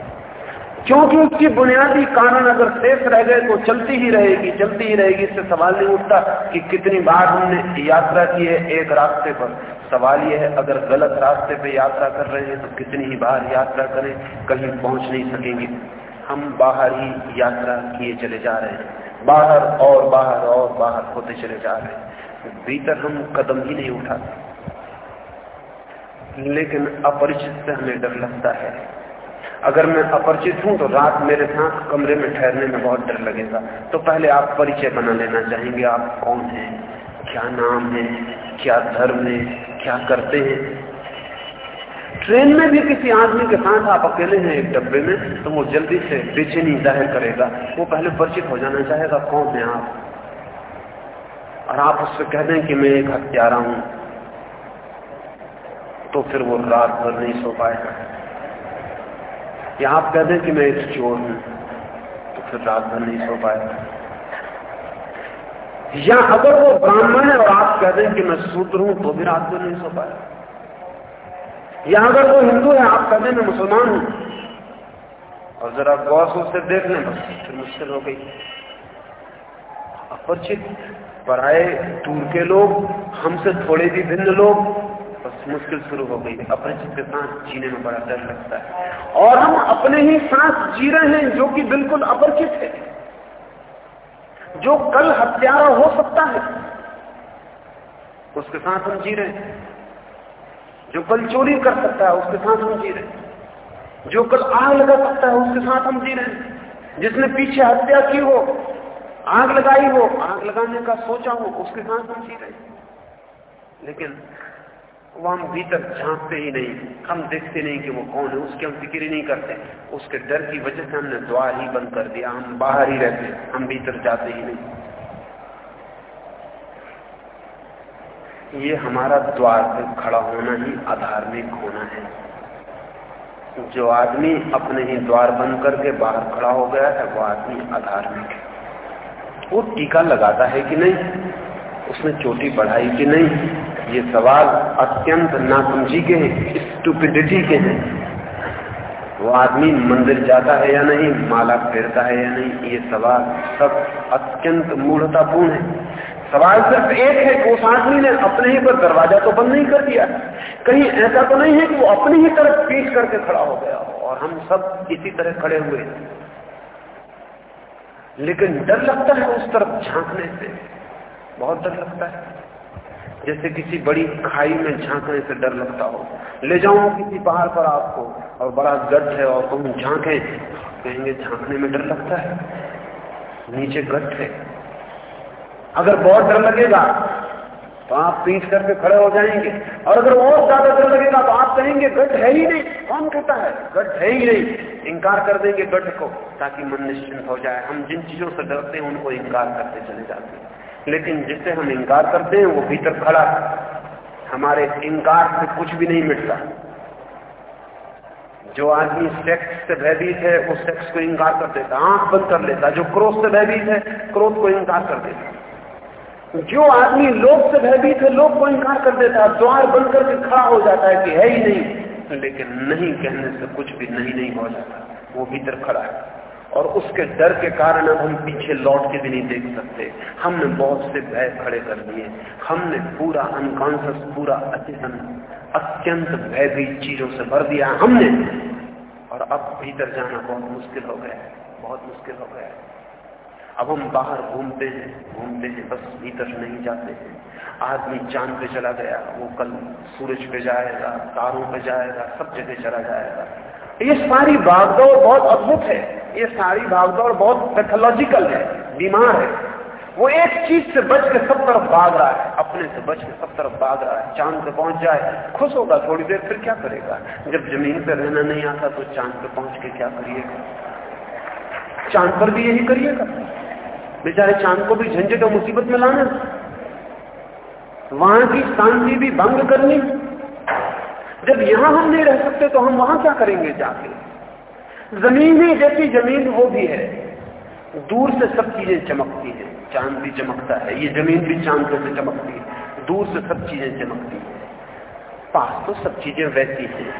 S1: क्योंकि उसकी बुनियादी कारण अगर शेष रह गए तो चलती ही रहेगी, चलती ही रहेगी। इससे सवाल नहीं उठता कि कितनी बार हमने यात्रा की है एक रास्ते पर। सवाल यह है, अगर गलत रास्ते पे यात्रा कर रहे हैं तो कितनी ही बार यात्रा करें, कहीं पहुँच नहीं सकेंगे। हम बाहर ही यात्रा किए चले जा रहे हैं। बाहर और बाहर और बाहर होते चले जा रहे हैं। भीतर हम कदम ही नहीं उठाते। लेकिन अपरिचित से हमें डर लगता है। अगर मैं अपरिचित हूँ तो रात मेरे साथ कमरे में ठहरने में बहुत डर लगेगा। तो पहले आप परिचय बना लेना चाहेंगे, आप कौन हैं? क्या नाम है, क्या धर्म है, क्या करते हैं? ट्रेन में भी किसी आदमी के साथ आप अकेले हैं एक डब्बे में तो वो जल्दी से बेचैनी ज़ाहिर करेगा। वो पहले परिचित हो जाना चाहेगा, कौन है आप? और आप उससे कह दें कि मैं एक हत्यारा हूँ। तो फिर वो रात भर नहीं सो पाएगा। या आप कह दें कि मैं एक चोर हूँ तो फिर रात भर नहीं सो पाए या अगर वो ब्राह्मण है और आप कह दें कि मैं सूत्र हूँ तो रात भर नहीं सो पाए या अगर वो हिंदू है, आप कह दें मैं मुसलमान हूँ। और जरा गौर से उसे देख लें, बस फिर मुश्किल हो गई। अपरिचित, पराए, दूर के लोग, हमसे थोड़े भी भिन्न लोग, बस मुश्किल शुरू हो गई। अपरिचित के साथ जीने में बड़ा डर लगता है। और हम अपने ही साथ जी रहे हैं, जो कि बिल्कुल अपरिचित है। जो कल हत्यारा हो सकता है, उसके साथ हम जी रहे हैं। जो कल चोरी कर सकता है, उसके साथ हम जी रहे हैं। जो कल आग लगा सकता है, उसके साथ हम जी रहे हैं। जिसने पीछे हत्या की हो, आग लगाई हो, आग लगाने का सोचा हो, उसके साथ हम जी रहे हैं। लेकिन वो हम भीतर झांकते ही नहीं, हम देखते नहीं कि वो कौन है, उसकी हम फ़िक्र ही नहीं करते। उसके डर की वजह से हमने द्वार ही बंद कर दिया, हम बाहर ही रहते हम भीतर जाते ही नहीं। ये हमारा द्वार पे खड़ा होना ही अधार्मिक होना है। जो आदमी अपने ही द्वार बंद करके बाहर खड़ा हो गया है, वो आदमी अधार्मिक है। वो टीका लगाता है कि नहीं, उसने चोटी बढ़ाई कि नहीं ये सवाल अत्यंत नासमझी के हैं स्टूपिडिटी के हैं। वो आदमी मंदिर जाता है या नहीं, माला फेरता है या नहीं, ये सवाल सब अत्यंत मूढ़तापूर्ण है। सवाल सिर्फ़ एक है कि उस आदमी ने अपने ही पर दरवाज़ा तो बंद नहीं कर दिया। कहीं ऐसा तो नहीं है कि वो अपनी ही तरफ़ पीट करके खड़ा हो गया और हम सब इसी तरह खड़े हुए लेकिन डर लगता है उस तरफ़ झांकने से। बहुत डर लगता है। जैसे किसी बड़ी खाई में झांकने से डर लगता हो। ले जाऊँ किसी पहाड़ पर आपको, और बड़ा गड्ढ है, और तुम झांके, कहेंगे, झांकने में डर लगता है? नीचे गड्ढ है। अगर बहुत डर लगेगा तो आप पीछ करके खड़े हो जाएँगे। और अगर और ज़्यादा डर लगेगा तो आप कहेंगे, गड्ढ है ही नहीं। कौन कहता है, गड्ढ है ही नहीं। इंकार कर देंगे गड्ढ को, ताकि मन निश्चिंत हो जाए। हम जिन चीज़ों से डरते हैं, उनको इंकार करते चले जाते हैं। लेकिन जिससे हम इंकार करते हैं, वो भीतर खड़ा हमारे इंकार से कुछ भी नहीं मिटता। जो आदमी सेक्स से भयभीत है, वो सेक्स को इंकार कर देता आँख बंद कर लेता जो क्रोध से भयभीत है, क्रोध को इंकार कर देता जो आदमी लोभ से भयभीत है, लोभ को इंकार कर देता द्वार बंद करके खड़ा हो जाता है कि है ही नहीं। लेकिन नहीं कहने से कुछ भी नहीं नहीं हो जाता। वो भीतर खड़ा है। और उसके डर के कारण हम पीछे लौट के भी नहीं देख सकते। हमने बहुत से भय खड़े कर दिए। हमने पूरा अनकॉन्सियस पूरा अचेतन अत्यंत भयभीत चीज़ों से भर दिया हमने। और अब भीतर जाना बहुत मुश्किल हो गया है, बहुत मुश्किल हो गया है। अब हम बाहर घूमते हैं घूमते हैं, बस भीतर नहीं जाते हैं। आदमी चाँद पे चला गया, वो कल सूरज पे जाएगा, तारों पे जाएगा, सब जगह चला जाएगा। ये सारी भागदौड़ बहुत अद्भुत है। ये सारी भागदौड़ बहुत पैथोलॉजिकल है, बीमार है। वो एक चीज़ से बच के सब तरफ़ भाग रहा है, अपने से बच के सब तरफ़ भाग रहा है। चाँद पे पहुँच जाए, खुश होगा थोड़ी देर, फिर क्या करेगा? जब ज़मीन पे रहना नहीं आता तो चाँद पे पहुँच के क्या करिएगा? चाँद पर भी यही करिएगा। बेचारे चाँद को भी झंझट और मुसीबत में लाना वहाँ की शांति भी भंग करनी। जब यहाँ हम नहीं रह सकते तो हम वहाँ क्या करेंगे जाके? ज़मीन ही जैसी ज़मीन वो भी है। दूर से सब चीज़ें चमकती हैं। चाँद भी चमकता है। ये ज़मीन भी चाँद से चमकती है। दूर से सब चीज़ें चमकती है। पास तो सब चीज़ें वैसी हैं।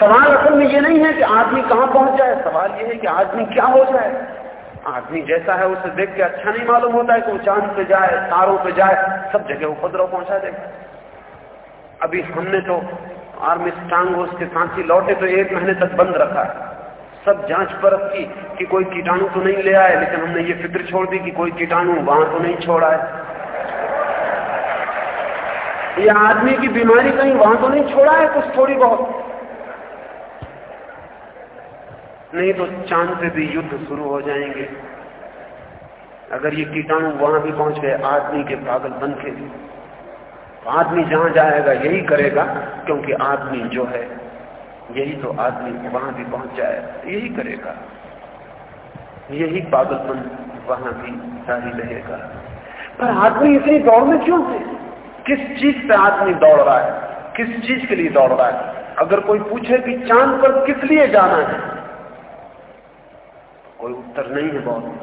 S1: सवाल असल में ये नहीं है कि आदमी कहाँ पहुँच जाए। सवाल ये है कि आदमी क्या हो जाए। आदमी जैसा है उसे देख के अच्छा नहीं मालूम होता है कि वो चाँद पे जाए, तारों पे जाए, सब जगह उपद्रव पहुँचा देगा। अभी हमने तो आर्मी स्टांग उसके सांसी लौटे तो एक महीने तक बंद रखा। सब जाँच परख की कि कोई कीटाणु तो नहीं ले आए, लेकिन हमने ये फ़िक्र छोड़ दी कि कोई कीटाणु वहाँ तो नहीं छोड़ा है ये आदमी की बीमारी कहीं वहाँ तो नहीं छोड़ा है, कुछ थोड़ी बहुत। नहीं तो चाँद पे भी युद्ध शुरू हो जाएँगे। अगर ये कीटाणु वहाँ भी पहुँच गए, आदमी के पागल बन के। आदमी जहाँ जाएगा, यही करेगा, क्योंकि आदमी जो है, यही तो आदमी वहाँ भी पहुँच जाए, यही करेगा। यही पागलपन वहाँ भी जारी रहेगा। पर आदमी इतनी दौड़ में क्यों है? किस चीज़ पे आदमी दौड़ रहा है? किस चीज़ के लिए दौड़ रहा है? अगर कोई पूछे कि चाँद पर किस लिए जाना है, कोई उत्तर नहीं है बहुत।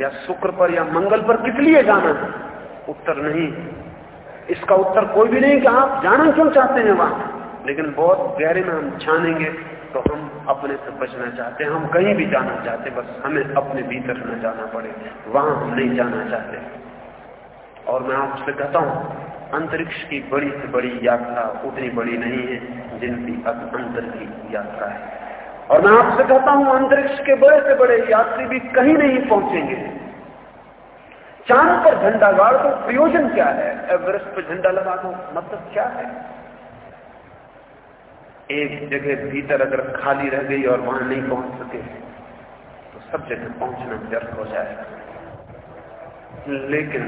S1: या शुक्र पर या मंगल पर किस लिए जाना है? उत्तर नहीं। इसका उत्तर कोई भी नहीं कि आप जाना क्यों चाहते हैं वहाँ? लेकिन बहुत गहरे में हम छानेंगे तो हम अपने से बचना चाहते हैं। हम कहीं भी जाना चाहते बस हमें अपने भीतर न जाना पड़े। वहाँ हम नहीं जाना चाहते। और मैं आपसे कहता हूँ, अंतरिक्ष की बड़ी से बड़ी यात्रा उतनी बड़ी नहीं है जिनकी अब अंतर की यात्रा है। और मैं आपसे कहता हूँ, अंतरिक्ष के बड़े से बड़े यात्री भी कहीं नहीं पहुँचेंगे। चाँद पर झंडा गाड़ दो, प्रयोजन क्या है? एवरेस्ट पर झंडा लगा दो मतलब क्या है? एक जगह भीतर अगर खाली रह गई और वहाँ नहीं पहुँच सके तो सब जगह पहुँचना व्यर्थ हो जाएगा। लेकिन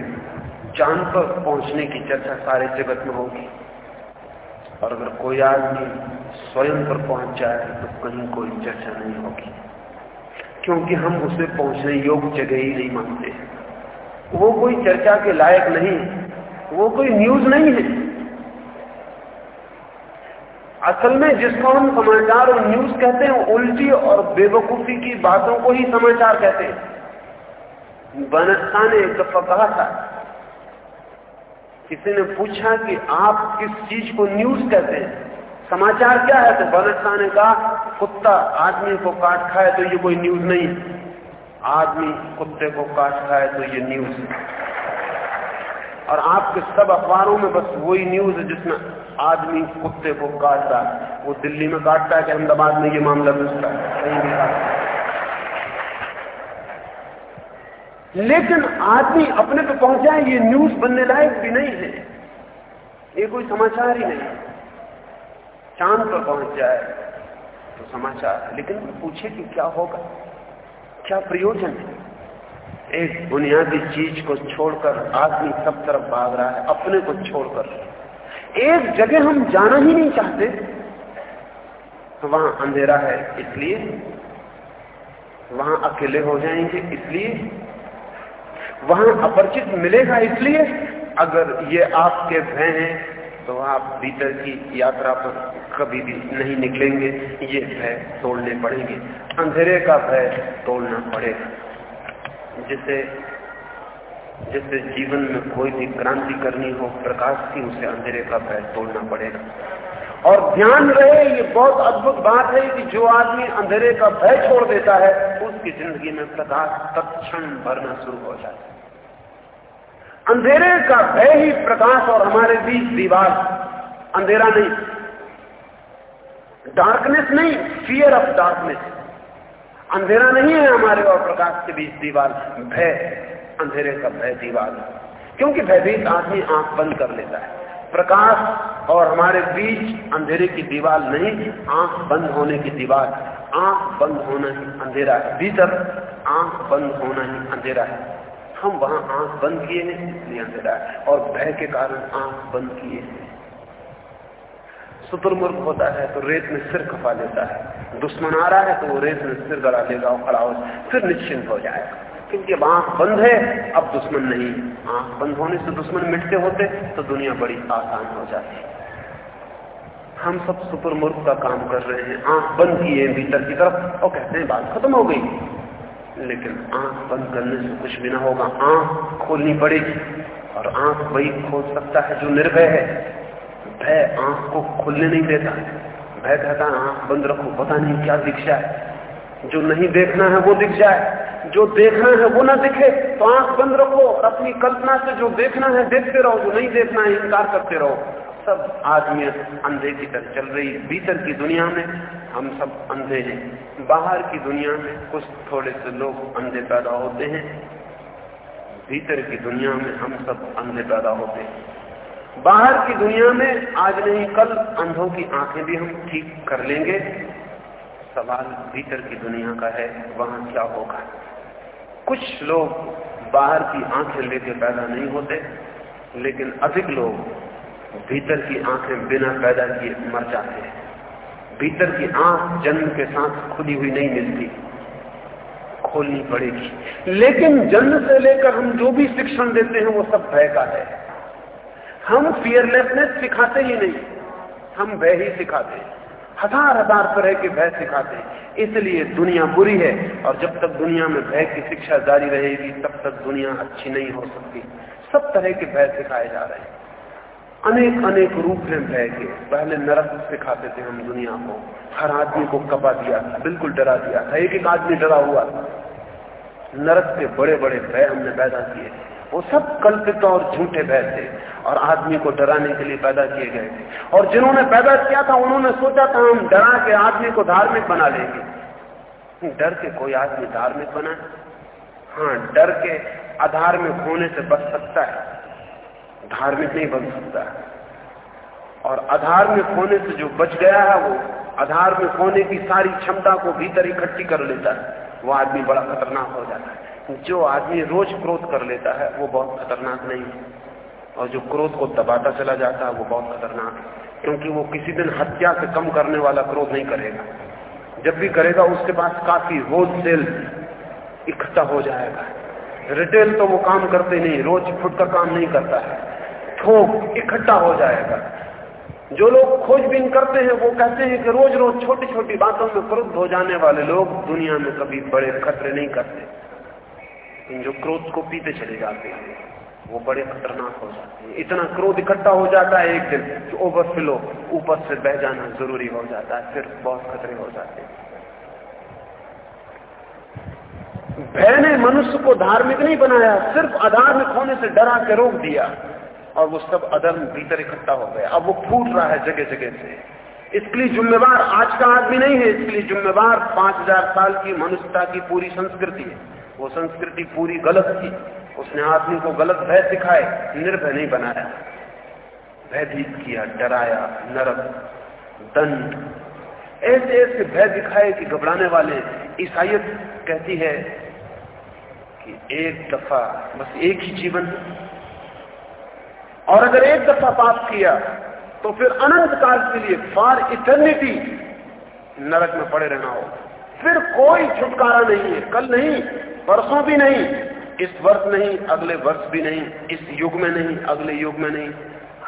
S1: चाँद पर पहुँचने की चर्चा सारे जगत में होगी। और अगर कोई आदमी स्वयं पर पहुँच जाए तो कहीं कोई चर्चा नहीं होगी। क्योंकि हम उसे पहुँचने योग्य जगह ही नहीं मानते। वो कोई चर्चा के लायक नहीं, वो कोई न्यूज़ नहीं है। असल में जिसको हम समाचार और न्यूज़ कहते हैं उल्टी और बेवकूफ़ी की बातों को ही समाचार कहते हैं। बनस्ता ने एक दफ़ा कहा था। किसी ने पूछा कि आप किस चीज़ को न्यूज़ कहते हैं? समाचार क्या है? तो बनस्ता ने कहा, कुत्ता आदमी को काट खाए तो ये कोई न्यूज़ नहीं आदमी कुत्ते को काट खाए तो ये न्यूज़ और आपके सब अखबारों में बस वही न्यूज़ है जिसमें आदमी कुत्ते को काट रहा है। वो दिल्ली में काटता है कि अहमदाबाद में ये मामला दूसरा है। कहीं भी काटता लेकिन आदमी अपने पे पहुँच जाए ये न्यूज़ बनने लायक भी नहीं है। ये कोई समाचार ही नहीं चाँद पर पहुँच जाए तो समाचार लेकिन पूछे कि क्या होगा? क्या प्रयोजन है? एक बुनियादी चीज़ को छोड़कर आदमी सब तरफ़ भाग रहा है, अपने को छोड़कर। एक जगह हम जाना ही नहीं चाहते तो वहाँ अंधेरा है, इसलिए वहाँ अकेले हो जाएँगे, इसलिए वहाँ अपरिचित मिलेगा, इसलिए अगर ये आपके भय हैं तो आप भीतर की यात्रा पर कभी भी नहीं निकलेंगे। ये भय तोड़ने पड़ेंगे। अंधेरे का भय तोड़ना पड़ेगा। जिसे जिसे जीवन में कोई भी क्रांति करनी हो, प्रकाश की उसे अंधेरे का भय तोड़ना पड़ेगा। और ध्यान रहे, ये बहुत अद्भुत बात है कि जो आदमी अंधेरे का भय छोड़ देता है, उसकी ज़िंदगी में प्रकाश तत्क्षण भरना शुरू हो जाता है। अंधेरे का भय ही प्रकाश और हमारे बीच दीवार। अंधेरा नहीं। डार्कनेस नहीं फियर ऑफ़ डार्कनेस अंधेरा नहीं है हमारे और प्रकाश के बीच दीवार। भय, अंधेरे का भय दीवार। क्योंकि भयभीत आदमी आँख बंद कर लेता है। प्रकाश और हमारे बीच अंधेरे की दीवार नहीं, आँख बंद होने की दीवार। आँख बंद होना ही अंधेरा है। भीतर आँख बंद होना ही अंधेरा है। हम वहाँ आँख बंद किए हैं इसलिए अंधेरा है और भय के कारण आँख बंद किए हैं शुतुरमुर्ग होता है तो रेत में सिर खपा लेता है। दुश्मन आ रहा है तो वो रेत में सिर गड़ा लेगा और खड़ा हो, फिर निश्चिंत हो जाएगा। क्योंकि अब आँख बंद है, अब दुश्मन नहीं। आँख बंद होने से दुश्मन मिटते होते तो दुनिया बड़ी आसान हो जाती हम सब सुपर मुर्ग का काम कर रहे हैं। आँख बंद किए भीतर की तरफ़, और कहते हैं बात खत्म हो गई। लेकिन आँख बंद करने से कुछ भी ना होगा। आँख खोलनी पड़ेगी और आँख वही खोल सकता है जो निर्भय है। भय आँख को खुलने नहीं देता। भय कहता है, आँख बंद रखो, पता नहीं क्या दिख जाए। जो नहीं देखना है वो दिख जाए। जो देखना है वो ना दिखे तो आँख बंद रखो और अपनी कल्पना से जो देखना है देखते रहो, जो नहीं देखना है इनकार करते रहो। सब आदमी अंधे की तरह चल रही, भीतर की दुनिया में हम सब अंधे हैं। बाहर की दुनिया में कुछ थोड़े से लोग अंधे पैदा होते हैं, भीतर की दुनिया में हम सब अंधे पैदा होते हैं। बाहर की दुनिया में आज नहीं, कल अंधों की आँखें भी हम ठीक कर लेंगे। सवाल भीतर की दुनिया का है, वहाँ क्या होगा? कुछ लोग बाहर की आँखें लेके पैदा नहीं होते, लेकिन अधिक लोग भीतर की आँखें बिना पैदा किए मर जाते हैं। भीतर की आँख जन्म के साथ खुली हुई नहीं मिलती। खोलनी पड़ेगी। लेकिन जन्म से लेकर हम जो भी शिक्षण देते हैं, वो सब भय का है। हम फियरलेसनेस सिखाते ही नहीं। हम भय ही सिखाते हैं। हज़ार हज़ार तरह के भय सिखाते हैं। इसलिए दुनिया बुरी है और जब तक दुनिया में भय की शिक्षा जारी रहेगी, तब तक दुनिया अच्छी नहीं हो सकती। सब तरह के भय सिखाए जा रहे हैं। अनेक अनेक रूप में भय के। पहले नरक सिखाते थे हम दुनिया को। हर आदमी को कपा दिया था, बिल्कुल डरा दिया था। एक एक आदमी डरा हुआ था। नरक के बड़े बड़े भय हमने पैदा किए वो सब कल्पित और झूठे भय थे और आदमी को डराने के लिए पैदा किए गए थे। और जिन्होंने पैदा किया था, उन्होंने सोचा था, हम डरा के आदमी को धार्मिक बना लेंगे। डर के कोई आदमी धार्मिक बना? हाँ डर के अधार्मिक होने से बच सकता है। धार्मिक नहीं बन सकता। और अधार्मिक होने से जो बच गया है वो अधार्मिक होने की सारी क्षमता को भीतर इकट्ठी कर लेता है, वो आदमी बड़ा खतरनाक हो जाता है। जो आदमी रोज क्रोध कर लेता है, वो बहुत खतरनाक नहीं है। और जो क्रोध को दबाता चला जाता है, वो बहुत खतरनाक है। क्योंकि वो किसी दिन हत्या से कम करने वाला क्रोध नहीं करेगा। जब भी करेगा, उसके पास काफ़ी होलसेल इकट्ठा हो जाएगा। रिटेल तो वो काम करते नहीं, रोज फुट का काम नहीं करता है। थोक इकट्ठा हो जाएगा। जो लोग खोजबीन करते हैं, वो कहते हैं कि रोज रोज छोटी छोटी बातों में क्रुद्ध हो जाने वाले लोग दुनिया में कभी बड़े खतरे नहीं करते। जो क्रोध को पीते चले जाते हैं, वो बड़े खतरनाक हो जाते हैं। इतना क्रोध इकट्ठा हो जाता है एक दिन, कि ओवरफ्लो ऊपर से बह जाना ज़रूरी हो जाता है, फिर बहुत खतरे हो जाते हैं। भय ने मनुष्य को धार्मिक नहीं बनाया, सिर्फ़ अधार्मिक होने से डरा के रोक दिया। और वो सब अधर्म भीतर इकट्ठा हो गया। अब वो फूट रहा है जगह जगह से। इसके लिए जिम्मेवार आज का आदमी नहीं है। इसके लिए जिम्मेवार पाँच हज़ार साल की मनुष्यता की पूरी संस्कृति है। वो संस्कृति पूरी गलत थी। उसने आदमी को गलत भय सिखाए निर्भय नहीं बनाया। भयभीत किया, डराया, नरक, दंड। ऐसे ऐसे भय दिखाए कि घबराने वाले ईसाइत कहती है कि एक दफ़ा बस एक ही जीवन और अगर एक दफ़ा पाप किया तो फिर अनंत काल के लिए फॉर इटर्निटी नरक में पड़े रहना हो फिर कोई छुटकारा नहीं है। कल नहीं, परसों भी नहीं, इस वर्ष नहीं, अगले वर्ष भी नहीं, इस युग में नहीं, अगले युग में नहीं।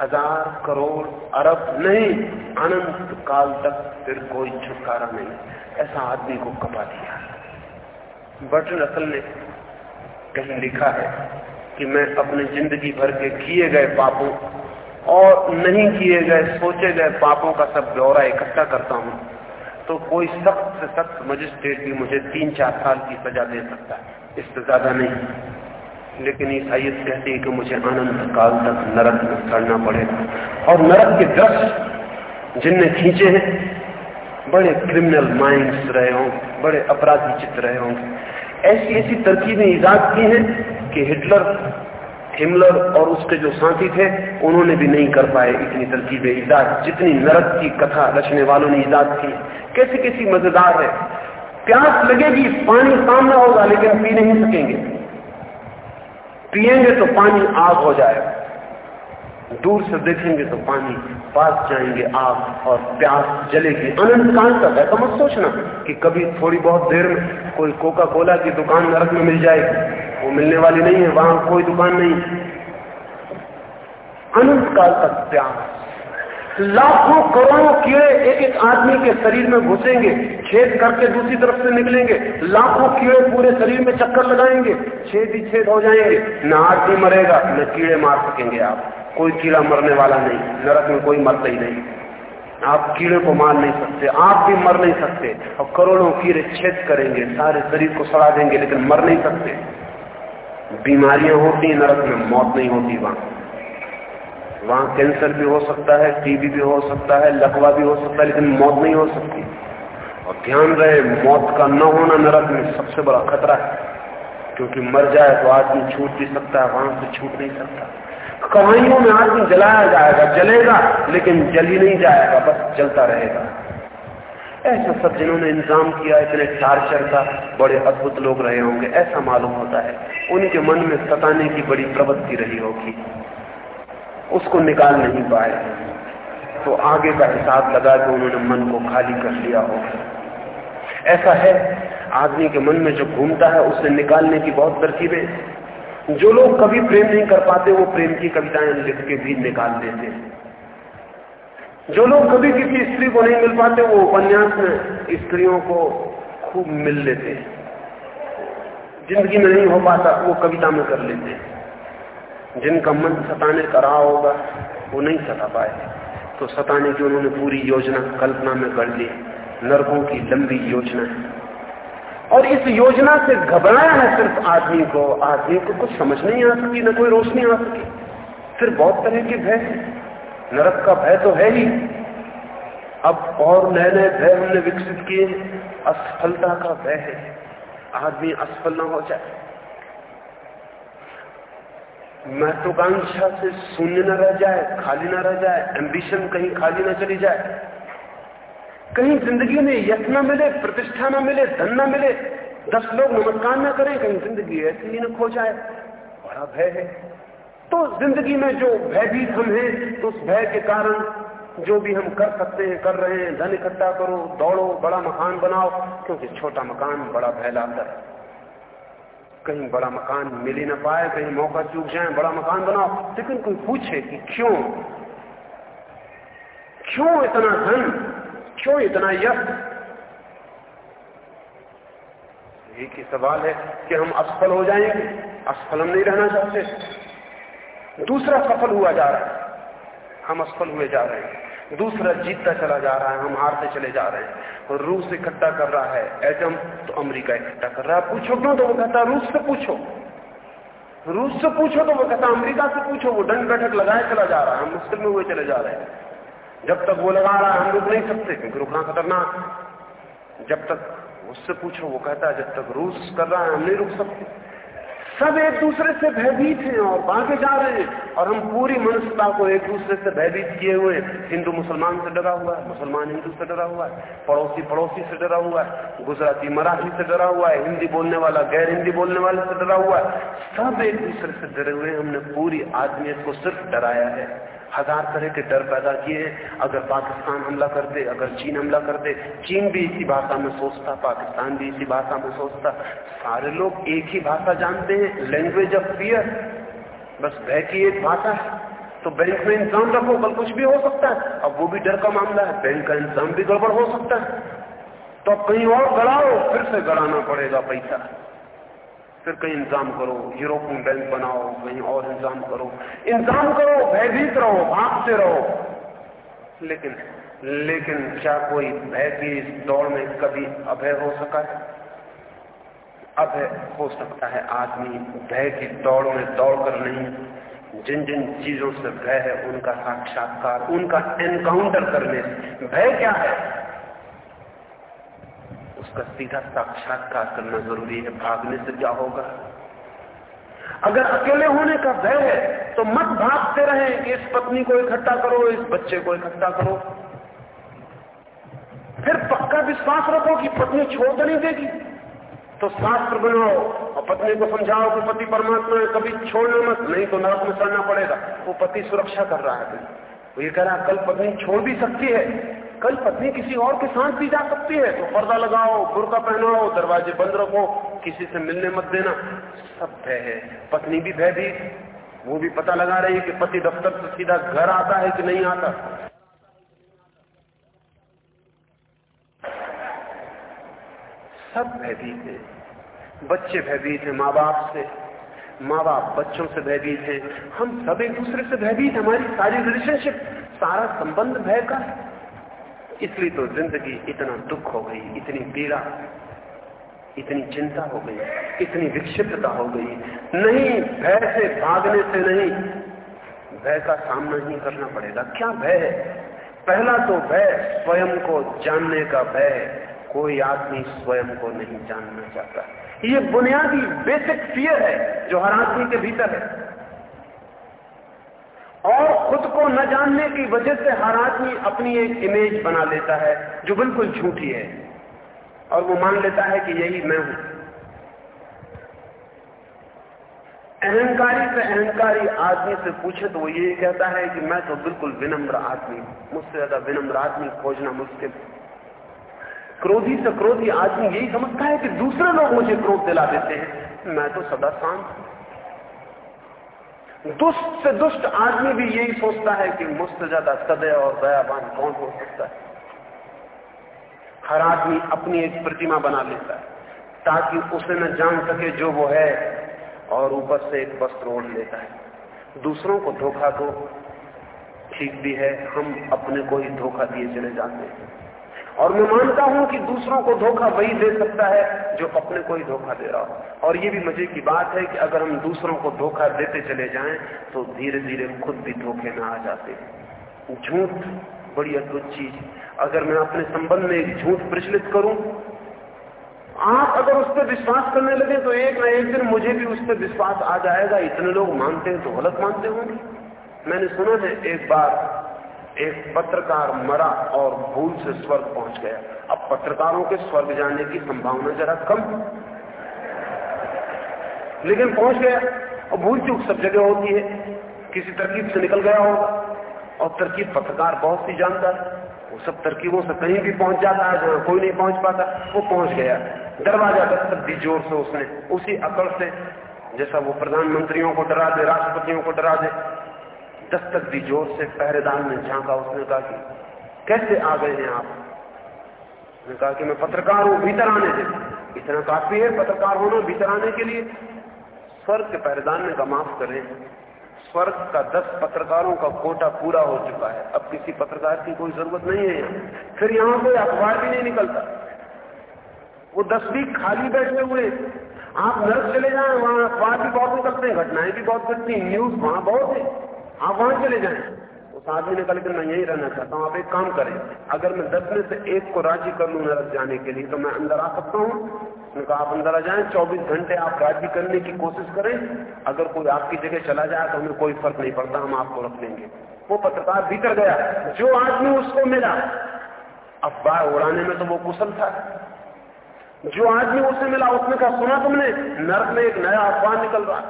S1: हज़ार करोड़ अरब नहीं, अनंत काल तक फिर कोई छुटकारा नहीं। ऐसा आदमी को कपा दिया। बटन असल ने कहीं लिखा है कि मैं अपने ज़िंदगी भर के किए गए पापों और नहीं किए गए, सोचे गए पापों का सब ब्यौरा इकट्ठा करता हूँ। तो कोई सख्त से सख्त मजिस्ट्रेट भी मुझे तीन चार साल की सजा दे सकता है। इससे ज़्यादा नहीं। लेकिन ईसाइत कहती है कि मुझे आनंद काल तक नरक में सड़ना पड़ेगा। और नरक के दृश्य जिनने खींचे हैं, बड़े क्रिमिनल माइंड्स रहे होंगे बड़े अपराधी चित्र रहे होंगे। ऐसी ऐसी तरकीबें ईजाद की हैं कि हिटलर, हिमलर और उसके जो साथी थे, उन्होंने भी नहीं कर पाए इतनी तरकीबें ईजाद जितनी नरक की कथा रचने वालों ने ईजाद की। कैसी कैसी मज़ेदार है। प्यास लगेगी, पानी सामने होगा, लेकिन पी नहीं सकेंगे। पिएँगे तो पानी आग हो जाएगा। दूर से देखेंगे तो पानी, पास जाएँगे आग और प्यास जलेगी। अनंत काल तक ऐसा मत सोचना कि कभी थोड़ी बहुत देर में कोई कोका कोला की दुकान नरक में मिल जाएगी। वो मिलने वाली नहीं है, वहाँ कोई दुकान नहीं। अनंत काल तक प्यास लाखों करोड़ों कीड़े एक एक आदमी के शरीर में घुसेंगे, छेद करके दूसरी तरफ़ से निकलेंगे। लाखों कीड़े पूरे शरीर में चक्कर लगाएँगे, छेद ही छेद हो जाएँगे। न आदमी मरेगा, न कीड़े मार सकेंगे आप। कोई कीड़ा मरने वाला नहीं, नरक में कोई मरता ही नहीं। आप कीड़े को मार नहीं सकते, आप भी मर नहीं सकते। और करोड़ों कीड़े छेद करेंगे, सारे शरीर को सड़ा देंगे, लेकिन मर नहीं सकते। बीमारियाँ होती नरक में मौत नहीं होती वहाँ। वहाँ कैंसर भी हो सकता है, टीबी भी हो सकता है, लकवा भी हो सकता है, लेकिन मौत नहीं हो सकती। और ध्यान रहे, मौत का न होना नरक में सबसे बड़ा खतरा है। क्योंकि मर जाए तो आदमी छूट भी सकता है, वहाँ से छूट नहीं सकता। कहानियों में आदमी जलाया जाएगा, जलेगा, लेकिन जल नहीं जाएगा, बस जलता रहेगा। ऐसा सब जिन्होंने इंतज़ाम किया, इतने टार्चर का, बड़े अद्भुत लोग रहे होंगे, ऐसा मालूम होता है। उनके मन में सताने की बड़ी प्रवृत्ति रही होगी। उसको निकाल नहीं पाए। तो आगे का हिसाब लगा के उन्होंने मन को खाली कर लिया होगा। ऐसा है, आदमी के मन में जो घूमता है, उसे निकालने की बहुत तरकीबें जो लोग कभी प्रेम नहीं कर पाते, वो प्रेम की कविताएँ लिख के भी निकाल देते हैं। जो लोग कभी किसी स्त्री को नहीं मिल पाते, वो उपन्यास में स्त्रियों को खूब मिल लेते हैं। ज़िंदगी में नहीं हो पाता, वो कविता में कर लेते हैं। जिनका मन सताने का रहा होगा, वो नहीं सता पाए। तो सताने की उन्होंने पूरी योजना, कल्पना में कर ली। नरकों की लंबी योजना है। और इस योजना से घबराया है सिर्फ़ आदमी को। आदमी को कुछ समझ नहीं आ सकी, न कोई रोशनी आ सकी। फिर बहुत तरह के भय नरक का भय तो है ही। अब और नए नए भय हमने विकसित किए, असफलता का भय है। आदमी असफल न हो जाए। महत्वाकांक्षा से शून्य न रह जाए, खाली ना रह जाए एम्बिशन कहीं खाली ना चली जाए। कहीं ज़िंदगी में यश न मिले, प्रतिष्ठा ना मिले, धन न मिले, दस लोग नमस्कार ना करें, कहीं ज़िंदगी ऐसी ही न खो जाए। बड़ा भय है। तो ज़िंदगी में जो भयभीत हम हैं तो उस भय के कारण जो भी हम कर सकते हैं, कर रहे हैं, धन इकट्ठा करो, दौड़ो, बड़ा मकान बनाओ, क्योंकि छोटा मकान बड़ा भय लाता है। कहीं बड़ा मकान मिल ही ना पाए, कहीं मौका चूक जाए, बड़ा मकान बनाओ। लेकिन कोई पूछे कि क्यों? क्यों इतना धन? क्यों इतना यश? एक ही सवाल है कि हम असफल हो जाएँगे? असफल हम नहीं रहना चाहते। दूसरा सफल हुआ जा रहा है। हम असफल हुए जा रहे हैं। दूसरा जीतता चला जा रहा है। हम हारते चले जा रहे हैं। और रूस इकट्ठा कर रहा है। एटम तो अमेरिका इकट्ठा कर रहा है। पूछो क्यों तो वो कहता रूस से पूछो। रूस से पूछो तो वो कहता अमेरिका से पूछो। वो दंड बैठक लगाए चला जा रहा है। हम मुश्किल में हुए चले जा रहे हैं। जब तक वो लगा रहा है, हम रुक नहीं सकते, क्योंकि रुकना खतरनाक जब तक उससे पूछो, वो कहता है, जब तक रूस कर रहा है, हम नहीं रुक सकते। सब एक दूसरे से भयभीत हैं और भागे जा रहे हैं। और हम पूरी मनुष्यता को एक दूसरे से भयभीत किए हुए हिंदू मुसलमान से डरा हुआ है, मुसलमान हिंदू से डरा हुआ है, पड़ोसी पड़ोसी से डरा हुआ है, गुजराती मराठी से डरा हुआ है, हिंदी बोलने वाला, गैर हिंदी बोलने वाले से डरा हुआ है। सब एक दूसरे से डरे हुए हमने पूरी आदमियत को सिर्फ़ डराया है। हज़ार तरह के डर पैदा किए हैं। अगर पाकिस्तान हमला कर दे, अगर चीन हमला कर दे, चीन भी इसी भाषा में सोचता, पाकिस्तान भी इसी भाषा में सोचता। सारे लोग एक ही भाषा जानते हैं। लैंग्वेज ऑफ़ फियर बस भय की एक भाषा है तो बैंक में इंतज़ाम रखो, कल कुछ भी हो सकता है। अब वो भी डर का मामला है, बैंक का इंतज़ाम भी गड़बड़ हो सकता है। तो कहीं और गड़ाओ, फिर से गड़ाना पड़ेगा पैसा। फिर कहीं इंतज़ाम करो यूरोप में बैंक बनाओ, कहीं और इंतज़ाम करो। इंतज़ाम करो, भयभीत रहो, भागते रहो। लेकिन लेकिन क्या कोई भय की इस दौड़ में कभी अभय हो सका है? अभय हो सकता है आदमी भय की दौड़ में दौड़ कर नहीं जिन जिन चीज़ों से भय है, उनका साक्षात्कार, उनका एनकाउंटर करने से भय क्या है? उसका सीधा साक्षात्कार करना ज़रूरी है, भागने से क्या होगा? अगर अकेले होने का भय है तो मत भागते रहे कि इस पत्नी को इकट्ठा करो, इस बच्चे को इकट्ठा करो। फिर पक्का विश्वास रखो कि पत्नी छोड़ तो नहीं देगी। तो शास्त्र बनाओ और पत्नी को समझाओ कि पति परमात्मा है, कभी छोड़ना मत। नहीं तो नरक में चढ़ना पड़ेगा। वो पति सुरक्षा कर रहा है वो ये कह रहा कल पत्नी छोड़ भी सकती है। कल पत्नी किसी और के साथ भी जा सकती है। तो पर्दा लगाओ, बुरका पहनाओ, दरवाजे बंद रखो, किसी से मिलने मत देना। सब भय है। पत्नी भी भय भी वो भी पता लगा रही है कि पति दफ्तर से सीधा घर आता है कि नहीं आता। सब भयभीत है। बच्चे भयभीत है माँ बाप से। माँ बाप बच्चों से भयभीत है। हम सब एक दूसरे से भयभीत हमारी सारी रिलेशनशिप सारा संबंध भय का। इसलिए तो ज़िंदगी इतना दुख हो गई, इतनी पीड़ा, इतनी चिंता हो गई, इतनी विक्षिप्तता हो गई। नहीं, भय से भागने से नहीं। भय का सामना ही करना पड़ेगा। क्या भय है? पहला तो भय स्वयं को जानने का भय कोई आदमी स्वयं को नहीं जानना चाहता। ये बुनियादी बेसिक फियर है जो हर आदमी के भीतर है। और खुद को न जानने की वजह से हर आदमी अपनी एक इमेज बना लेता है, जो बिल्कुल झूठी है। और वो मान लेता है कि यही मैं हूँ। अहंकारी से अहंकारी आदमी से पूछे तो वो ये कहता है कि मैं तो बिल्कुल विनम्र आदमी हूँ। मुझसे ज़्यादा विनम्र आदमी खोजना मुश्किल क्रोधी से क्रोधी आदमी यही समझता है कि दूसरे लोग मुझे क्रोध दिला देते हैं। मैं तो सदा शांत दुष्ट से दुष्ट आदमी भी यही सोचता है कि मुझसे ज़्यादा सदैव और दयावान कौन हो सकता है? हर आदमी अपनी एक प्रतिमा बना लेता है, ताकि उसे न जान सके जो वो है, और ऊपर से एक वस्त्र ओढ़ लेता है। दूसरों को धोखा दो, ठीक भी है, हम अपने को ही धोखा दिए चले जाते हैं। और मैं मानता हूँ कि दूसरों को धोखा वही दे सकता है जो अपने को ही धोखा दे रहा हो। और ये भी मज़े की बात है कि अगर हम दूसरों को धोखा देते चले जाएँ तो धीरे धीरे खुद भी धोखे में आ जाते झूठ बड़ी अद्भुत चीज़ अगर मैं अपने संबंध में एक झूठ प्रचलित करूँ, आप अगर उस पर विश्वास करने लगे तो एक ना एक दिन मुझे भी उस पर विश्वास आ जाएगा। इतने लोग मानते हैं तो गलत मानते होंगे। मैंने सुना है, एक बार एक पत्रकार मरा और भूल से स्वर्ग पहुँच गया। अब पत्रकारों के स्वर्ग जाने की संभावना जरा कम। लेकिन पहुँच गया। और भूल चूक सब जगह होती है। किसी तरकीब से निकल गया होगा। और तरकीब पत्रकार बहुत सी जानता है। वो सब तरकीबों से कहीं भी पहुँच जाता है जहाँ कोई नहीं पहुँच पाता। वो पहुँच गया। दरवाज़ा तक दस्तक दी ज़ोर से उसने उसी अकड़ से, जैसा वो प्रधानमंत्रियों को डरा दे, राष्ट्रपतियों को डरा दे दस्तक दी ज़ोर से, पहरेदार ने झांका, उसने कहा कि कैसे आ गए हैं आप? उसने कहा कि मैं पत्रकार हूँ, भीतर आने दे इतना काफ़ी है पत्रकार होना भीतर आने के लिए। स्वर्ग के पहरेदार ने का माफ़ करें, स्वर्ग का दस पत्रकारों का कोटा पूरा हो चुका है। अब किसी पत्रकार की कोई ज़रूरत नहीं है यहाँ। फिर यहाँ कोई अखबार भी नहीं निकलता। वो दस भी खाली बैठे हुए आप नर्क चले जाएँ, वहाँ अखबार भी बहुत निकलते हैं, घटनाएँ भी बहुत घटती न्यूज़ वहाँ बहुत है। आप वहाँ चले जाए। उस आदमी ने कहा लेकिन मैं यही रहना चाहता हूँ, आप एक काम करें, अगर मैं दस में से एक को राज़ी कर लू नरक जाने के लिए तो मैं अंदर आ सकता हूँ। उनका आप अंदर आ जाए, चौबीस घंटे आप राज़ी करने की कोशिश करें। अगर कोई आपकी जगह चला जाए तो हमें कोई फ़र्क नहीं पड़ता, हम आपको रख लेंगे। वो पत्रकार भीतर गया, जो आदमी उसको मिला। अफवाह उड़ाने में तो वो कुशल था। जो आदमी उसे मिला, उसने कहा, सुना तुमने, नर्क में एक नया अफवाह निकल रहा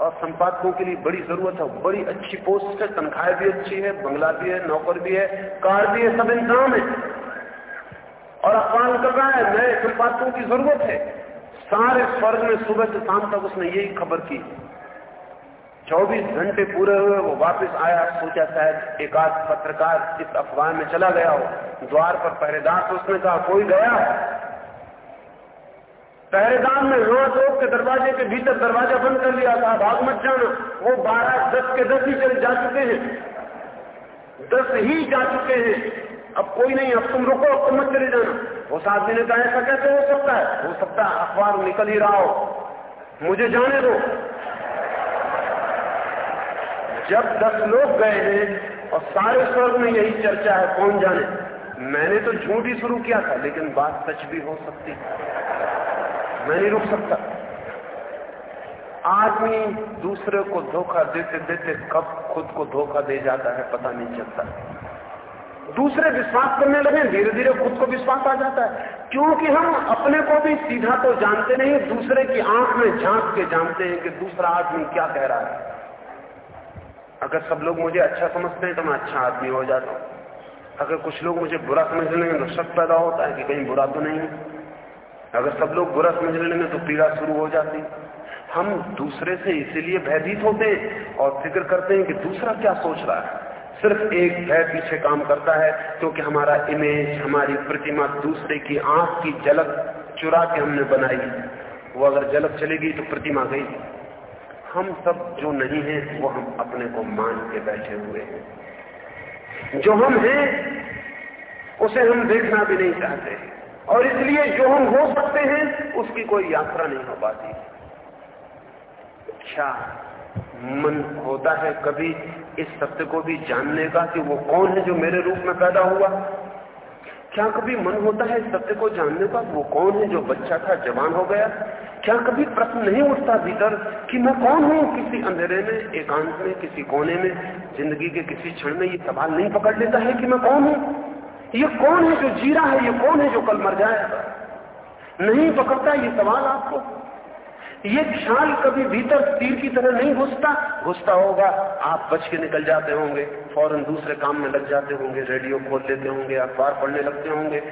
S1: और संपादकों के लिए बड़ी ज़रूरत है। बड़ी अच्छी पोस्ट है, तनख्वाह भी अच्छी है, बंगला भी है, नौकर भी है, कार भी है, सब इंतज़ाम है। और अफवाह कर रहा है, नए संपादकों की ज़रूरत है। सारे स्वर्ग में सुबह से शाम तक उसने यही खबर की। 24 घंटे पूरे हुए, वो वापस आया, सोचा शायद एक आध पत्रकार इस अफवाह में चला गया हो। द्वार पर पहरेदार उसने कहा, कोई गया? पहरेदार ने हाथ रोक के दरवाजे के भीतर दरवाज़ा बंद कर लिया था। भाग मत जाना। वो बारह, दस के दस ही चले जा चुके हैं। दस ही जा चुके हैं। अब कोई नहीं, अब तुम रुको, अब तुम मत चले जाना। उस आदमी ने कहा ऐसा कैसे हो सकता है। हो सकता है अखबार निकल ही रहा हो। मुझे जाने दो। जब दस लोग गए हैं और सारे स्वर्ग में यही चर्चा है, कौन जाने? मैंने तो झूठ ही शुरू किया था, लेकिन बात सच भी हो सकती मैं नहीं रुक सकता। आदमी दूसरे को धोखा देते देते कब खुद को धोखा दे जाता है, पता नहीं चलता। दूसरे विश्वास करने लगे धीरे धीरे खुद को विश्वास आ जाता है। क्योंकि हम अपने को भी सीधा तो जानते नहीं, दूसरे की आँख में झाँक के जानते हैं कि दूसरा आदमी क्या कह रहा है। अगर सब लोग मुझे अच्छा समझते हैं तो मैं अच्छा आदमी हो जाता हूँ। अगर कुछ लोग मुझे बुरा समझ लेंगे तो शक पैदा होता है कि कहीं बुरा तो नहीं है। अगर सब लोग बुरा समझ लेंगे तो पीड़ा शुरू हो जाती। हम दूसरे से इसीलिए भयभीत होते हैं और फ़िक्र करते हैं कि दूसरा क्या सोच रहा है। सिर्फ़ एक भय पीछे काम करता है, क्योंकि हमारा इमेज हमारी प्रतिमा दूसरे की आँख की झलक चुरा के हमने बनाई वो अगर झलक चलेगी तो प्रतिमा गई। हम सब जो नहीं है, वो हम अपने को मान के बैठे हुए हैं। जो हम हैं, उसे हम देखना भी नहीं चाहते। और इसलिए जो हम हो सकते हैं, उसकी कोई यात्रा नहीं हो पाती। क्या मन होता है कभी इस सत्य को भी जानने का कि वो कौन है जो मेरे रूप में पैदा हुआ? क्या कभी मन होता है सत्य को जानने का, वो कौन है जो बच्चा था, जवान हो गया? क्या कभी प्रश्न नहीं उठता भीतर कि मैं कौन हूँ किसी अंधेरे में, एकांत में, किसी कोने में, ज़िंदगी के किसी क्षण में ये सवाल नहीं पकड़ लेता है कि मैं कौन हूँ? ये कौन है जो जीरा है, ये कौन है जो कल मर जाएगा? नहीं पकड़ता ये सवाल आपको। ये ख्याल कभी भीतर तीर की तरह नहीं घुसता। घुसता होगा, आप बच के निकल जाते होंगे, फ़ौरन दूसरे काम में लग जाते होंगे, रेडियो खोल लेते होंगे, अखबार पढ़ने लगते होंगे,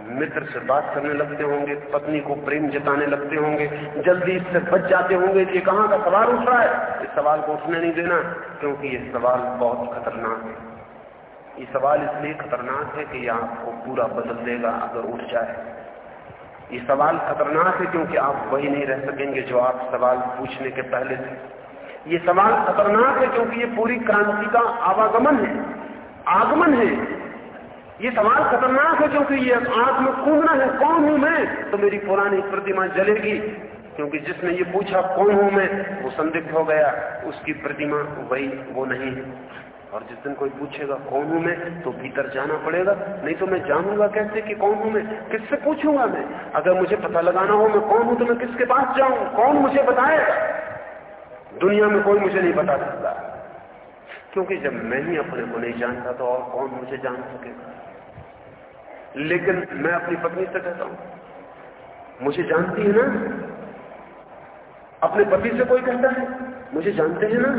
S1: मित्र से बात करने लगते होंगे, पत्नी को प्रेम जताने लगते होंगे, जल्दी इससे बच जाते होंगे ये कहाँ का सवाल उठ रहा है। इस सवाल को उठने नहीं देना, क्योंकि ये सवाल बहुत खतरनाक है। ये सवाल इसलिए खतरनाक है कि यह आपको पूरा बदल देगा अगर उठ जाए। ये सवाल खतरनाक है क्योंकि आप वही नहीं रह सकेंगे जो आप सवाल पूछने के पहले थे। ये सवाल खतरनाक है क्योंकि ये पूरी क्रांति का आवागमन है। आगमन है। ये सवाल खतरनाक है क्योंकि ये आँख में कूदना है, कौन हूँ मैं? तो मेरी पुरानी प्रतिमा जलेगी, क्योंकि जिसने ये पूछा, कौन हूँ मैं? वो संदिग्ध हो गया। उसकी प्रतिमा वही, वो नहीं। है और जिस दिन कोई पूछेगा, कौन हूँ मैं तो भीतर जाना पड़ेगा। नहीं तो मैं जानूँगा कैसे कि कौन हूँ मैं? किससे पूछूँगा मैं? अगर मुझे पता लगाना हो मैं कौन हूँ तो मैं किसके पास जाऊँ? कौन मुझे बताएगा? दुनिया में कोई मुझे नहीं बता सकता। क्योंकि जब मैं ही अपने को नहीं जानता तो और कौन मुझे जान सकेगा? लेकिन मैं अपनी पत्नी से कहता हूँ, मुझे जानती है ना? अपने पति से कोई कहता है, मुझे जानते हैं ना?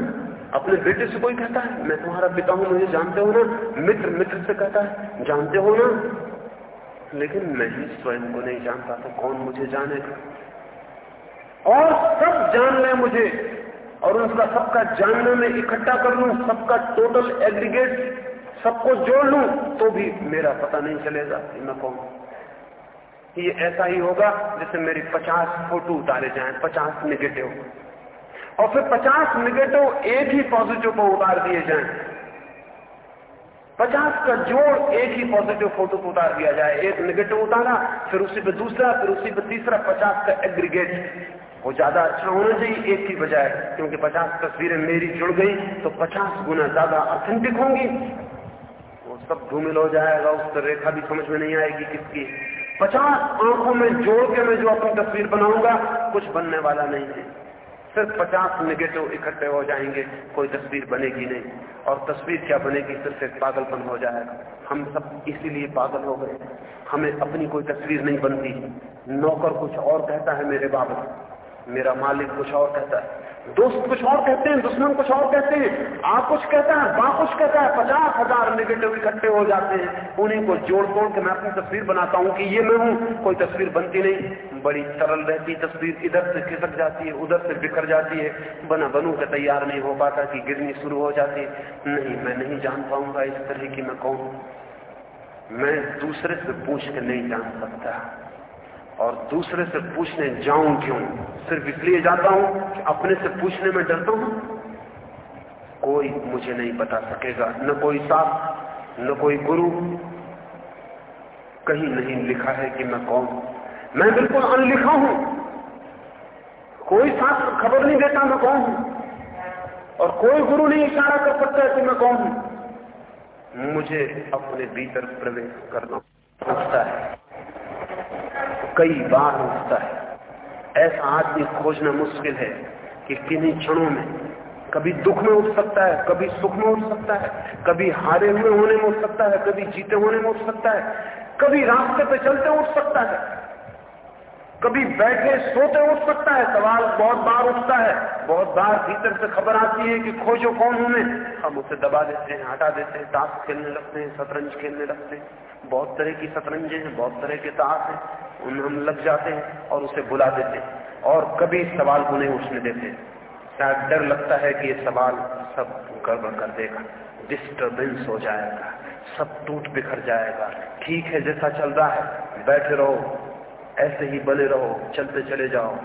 S1: अपने बेटे से कोई कहता है, मैं तुम्हारा पिता हूँ, मुझे जानते हो ना? मित्र मित्र से कहता है, जानते हो ना? लेकिन मैं ही स्वयं को नहीं जानता तो कौन मुझे जानेगा? और सब जान ले मुझे, और उनका सबका जानने में इकट्ठा कर लू, सबका टोटल एग्रीगेट सबको जोड़ लू तो भी मेरा पता नहीं चलेगा मैं कौन ये ऐसा ही होगा जैसे मेरी पचास फ़ोटो उतारे जाए, पचास निगेटिव और फिर 50 निगेटिव एक ही पॉजिटिव को उतार दिए जाएँ। 50 का जोड़ एक ही पॉजिटिव फ़ोटो को उतार दिया जाए। एक निगेटिव उतारा, फिर उसी पे दूसरा, फिर उसी पे तीसरा 50 का एग्रीगेट वो ज़्यादा अच्छा होना चाहिए एक की बजाय, क्योंकि 50 तस्वीरें मेरी जुड़ गई तो 50 गुना ज़्यादा ऑथेंटिक होंगी। वो सब धूमिल हो जाएगा, उस पर रेखा भी समझ में नहीं आएगी किसकी। पचास आँखों में जोड़ के मैं जो अपनी तस्वीर बनाऊँगा, कुछ बनने वाला नहीं है। सिर्फ़ पचास निगेटिव इकट्ठे हो जाएँगे, कोई तस्वीर बनेगी नहीं। और तस्वीर क्या बनेगी सिर्फ़ एक पागलपन हो जाएगा। हम सब इसीलिए पागल हो गए। हमें अपनी कोई तस्वीर नहीं बनती। नौकर कुछ और कहता है मेरे बाबत मेरा मालिक कुछ और कहता है। दोस्त कुछ और कहते हैं, दुश्मन कुछ और कहते हैं। आप कुछ कहता है बा कुछ कहता है, पचास हज़ार निगेटिव इकट्ठे हो जाते हैं। उन्हीं को जोड़ तोड़ के मैं अपनी तस्वीर बनाता हूँ कि ये मैं हूँ। कोई तस्वीर बनती नहीं। बड़ी सरल रहती तस्वीर, इधर से खिसक जाती है, उधर से बिखर जाती है। बना बनू के तैयार नहीं हो पाता कि गिरनी शुरू हो जाती नहीं, मैं नहीं जान पाऊँगा इस तरह की मैं कौन? मैं दूसरे से पूछ के नहीं जान सकता। और दूसरे से पूछने जाऊँ क्यों? सिर्फ़ इसलिए जाता हूँ कि अपने से पूछने में डरता हूँ। कोई मुझे नहीं बता सकेगा। न कोई साथ, न कोई गुरु। कहीं नहीं लिखा है कि मैं कौन। मैं बिल्कुल अनलिखा हूँ। कोई साथ खबर नहीं देता मैं कौन हूँ। और कोई गुरु नहीं इशारा कर सकता है कि मैं कौन हूँ। मुझे अपने भीतर प्रवेश करना पड़ता है। कई बार उठता है। ऐसा आदमी खोजना मुश्किल है कि किन्हीं क्षणों में कभी दुख में उठ सकता है, कभी सुख में उठ सकता है, कभी हारे हुए होने में उठ सकता है, कभी जीते होने में उठ सकता है, कभी रास्ते पे चलते उठ सकता है। कभी बैठे सोते उठ सकता है, सवाल बहुत बार उठता है। बहुत बार भीतर से खबर आती है कि खोजो कौन हूँ मैं। हम उसे दबा देते हैं, हटा देते हैं ताश खेलने लगते हैं, शतरंज खेलने लगते हैं। बहुत तरह की शतरंजे हैं, बहुत तरह के ताश हैं उनमें हम लग जाते हैं और उसे बुला देते हैं। और कभी सवाल को नहीं उठने देते। शायद डर लगता है कि ये सवाल सब गड़बड़ कर देगा। डिस्टर्बेंस हो जाएगा। सब टूट बिखर जाएगा। ठीक है, जैसा चल रहा है, बैठे रहो। ऐसे ही बने रहो, चलते चले जाओ।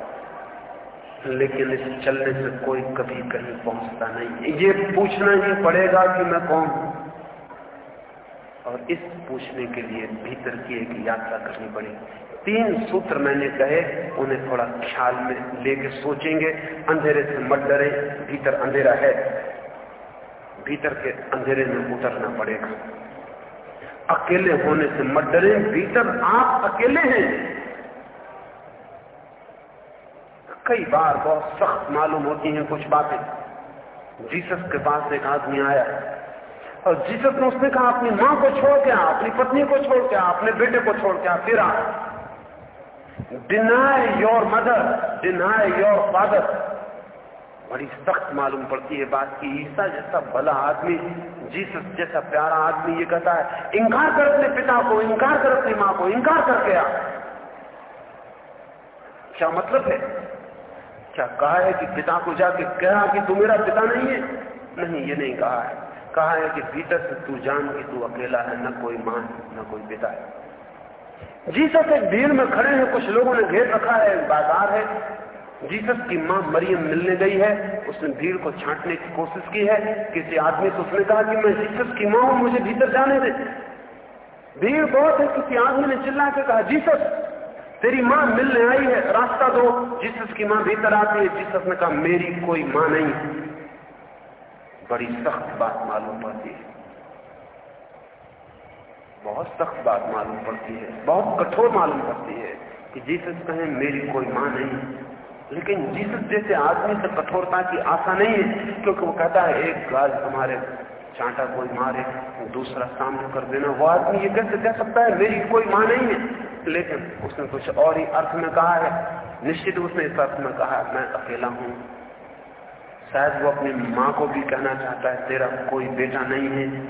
S1: लेकिन इस चलने से कोई कभी कहीं पहुँचता नहीं। ये पूछना ही पड़ेगा कि मैं कौन? हूँ और इस पूछने के लिए भीतर की एक यात्रा करनी पड़ेगी तीन सूत्र मैंने कहे, उन्हें थोड़ा ख्याल में लेके सोचेंगे। अंधेरे से मत डरे, भीतर अंधेरा है। भीतर के अंधेरे में उतरना पड़ेगा। अकेले होने से मत डरे, भीतर आप अकेले हैं। कई बार बहुत सख्त मालूम होती हैं कुछ बातें। जीसस के पास एक आदमी आया और जीसस ने उसने कहा, अपनी माँ को छोड़ के अपनी पत्नी को छोड़ के अपने बेटे को छोड़ के फिर आ। Deny your mother deny your father बड़ी सख्त मालूम पड़ती है बात की ईसा जैसा भला आदमी, जीसस जैसा प्यारा आदमी ये कहता है, इंकार कर अपने पिता को, इंकार कर अपनी माँ को, इंकार करके आ। क्या मतलब है? क्या कहा है कि पिता को जाके कहा कि तू मेरा पिता नहीं है? नहीं, ये नहीं कहा है। कहा है कि भीतर से तू जान कि तू अकेला है, न कोई माँ न कोई पिता है। जीसस एक भीड़ में खड़े हैं, कुछ लोगों ने घेर रखा है, बाज़ार है। जीसस की माँ मरियम मिलने गई है। उसने भीड़ को छांटने की कोशिश की है। किसी आदमी से उसने कहा कि मैं जीसस की माँ हूँ, मुझे भीतर जाने दे। भीड़ बहुत है, किसी आदमी ने चिल्ला के कहा, जीसस तेरी माँ मिलने आई है, रास्ता दो। जीसस की माँ भीतर आती है, जीसस ने कहा, मेरी कोई माँ नहीं। बड़ी सख्त बात मालूम पड़ती है। बहुत सख्त बात मालूम पड़ती है। बहुत कठोर मालूम पड़ती है कि जीसस कहे, मेरी कोई माँ नहीं। लेकिन जीसस जैसे आदमी से कठोरता की आशा नहीं है, क्योंकि वो कहता है, एक गाज हमारे चांटा कोई मारे, दूसरा सामने कर देना। वो आदमी ये कैसे कह सकता है, मेरी कोई माँ नहीं है। लेकिन उसने कुछ और ही अर्थ में कहा है। निश्चित उसने इस अर्थ में कहा मैं अकेला हूँ। शायद वो अपनी माँ को भी कहना चाहता है, तेरा कोई बेटा नहीं है।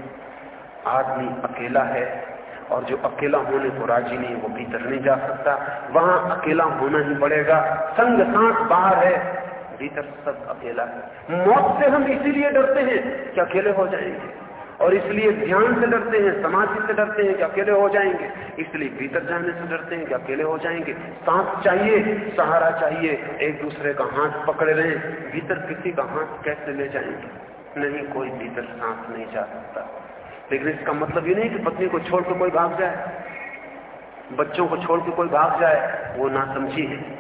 S1: आदमी अकेला है और जो अकेला होने को राज़ी नहीं, वो भीतर नहीं जा सकता। वहाँ अकेला होना ही पड़ेगा। संग सांस बाहर है, भीतर सब अकेला है। मौत से हम इसीलिए डरते हैं कि अकेले हो जाएँगे। और इसलिए ध्यान से डरते हैं, समाधि से डरते हैं कि अकेले हो जाएँगे। इसलिए भीतर जाने से डरते हैं कि अकेले हो जाएँगे। सांस चाहिए, सहारा चाहिए, एक दूसरे का हाथ पकड़े रहे भीतर किसी का हाथ कैसे ले जाएँगे? नहीं, कोई भीतर सांस नहीं जा सकता। लेकिन इसका मतलब ये नहीं कि पत्नी को छोड़ के कोई भाग जाए। बच्चों को छोड़ के कोई भाग जाए, वो ना समझी है।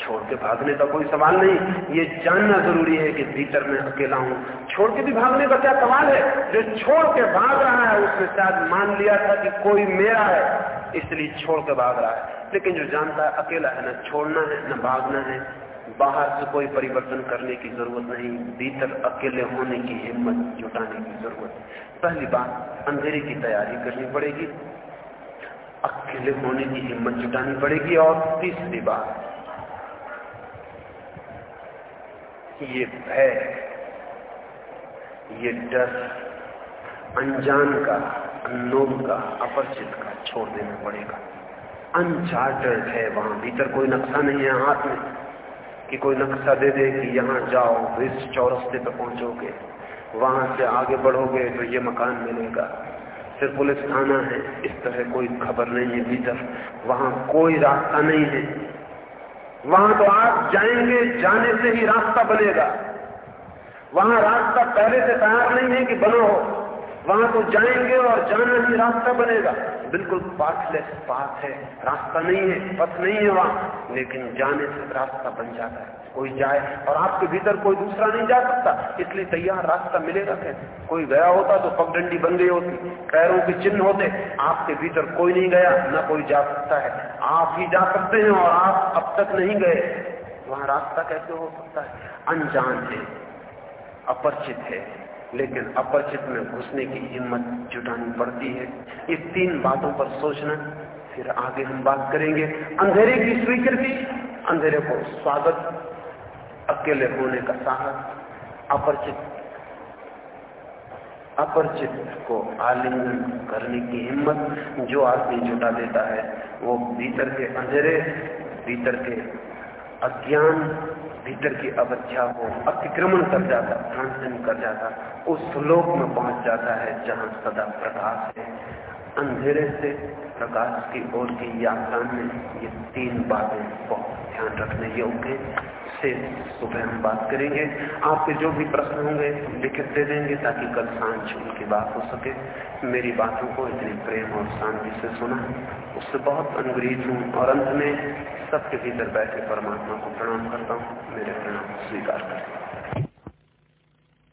S1: छोड़ के भागने का कोई सवाल नहीं। ये जानना ज़रूरी है कि भीतर में अकेला हूँ। छोड़ के भी भागने का क्या सवाल है? जो छोड़ के भाग रहा है, उसने शायद मान लिया था कि कोई मेरा है, इसलिए छोड़ के भाग रहा है। लेकिन जो जानता है, अकेला है, न छोड़ना है, न भागना है, बाहर से कोई परिवर्तन करने की ज़रूरत नहीं, भीतर अकेले होने की हिम्मत, जुटाने की ज़रूरत। है पहली बात, अंधेरे की तैयारी करनी पड़ेगी। अकेले होने की हिम्मत जुटानी पड़ेगी। और तीसरी बात ये भय, ये डर अनजान का अनोन का, अपरिचित का छोड़ देना पड़ेगा। अनचार्टर्ड है वहाँ, भीतर कोई नक्शा नहीं है हाथ में कि कोई नक्शा दे दे कि यहाँ जाओ इस चौरस्ते पर पहुंचोगे। वहाँ से आगे बढ़ोगे तो ये मकान मिलेगा। फिर पुलिस थाना है, इस तरह कोई खबर नहीं है भीतर। वहाँ कोई रास्ता नहीं है। वहाँ तो आप जाएँगे, जाने से ही रास्ता बनेगा। वहाँ रास्ता पहले से तैयार नहीं है कि बनो हो। वहाँ तो जाएँगे और जाना ही रास्ता बनेगा। बिल्कुल पाथलेस पाथ है, रास्ता नहीं है, पथ नहीं है वहाँ, लेकिन जाने से रास्ता बन जाता है। कोई जाए और आपके भीतर कोई दूसरा नहीं जा सकता, इसलिए तैयार रास्ता मिलेगा कैसे कोई गया होता तो पगडंडी बन गई होती, पैरों के चिन्ह होते, आपके भीतर कोई नहीं गया, न कोई जा सकता है। आप ही जा सकते हैं और आप अब तक नहीं गए। वहाँ रास्ता कैसे हो सकता है? अनजान है, अपरिचित है। लेकिन अपरिचित में घुसने की हिम्मत जुटानी पड़ती है। ये तीन बातों पर सोचना, फिर आगे हम बात करेंगे। अंधेरे की स्वीकृति, अंधेरे को स्वागत, अकेले होने का साहस अपरिचित अपरिचित को आलिंगन करने की हिम्मत जो आदमी जुटा देता है, वो भीतर के अंधेरे, भीतर के अज्ञान भीतर की अवध्या को अतिक्रमण कर जाता ट्रांसेंड कर जाता, उस श्लोक में पहुँच जाता है जहाँ सदा प्रकाश है। अंधेरे से प्रकाश की ओर की यात्रा में ये तीन बातें बहुत ध्यान रखने योग्य से सुबह हम बात करेंगे। आपके जो भी प्रश्न होंगे, लिखित दे देंगे ताकि कल साँझ उनकी बात हो सके। मेरी बातों को इतने प्रेम और शांति से सुना। उससे बहुत अनुग्रहित हूँ और अंत में सबके भीतर बैठे परमात्मा को प्रणाम करता हूँ। मेरे प्रणाम स्वीकार करें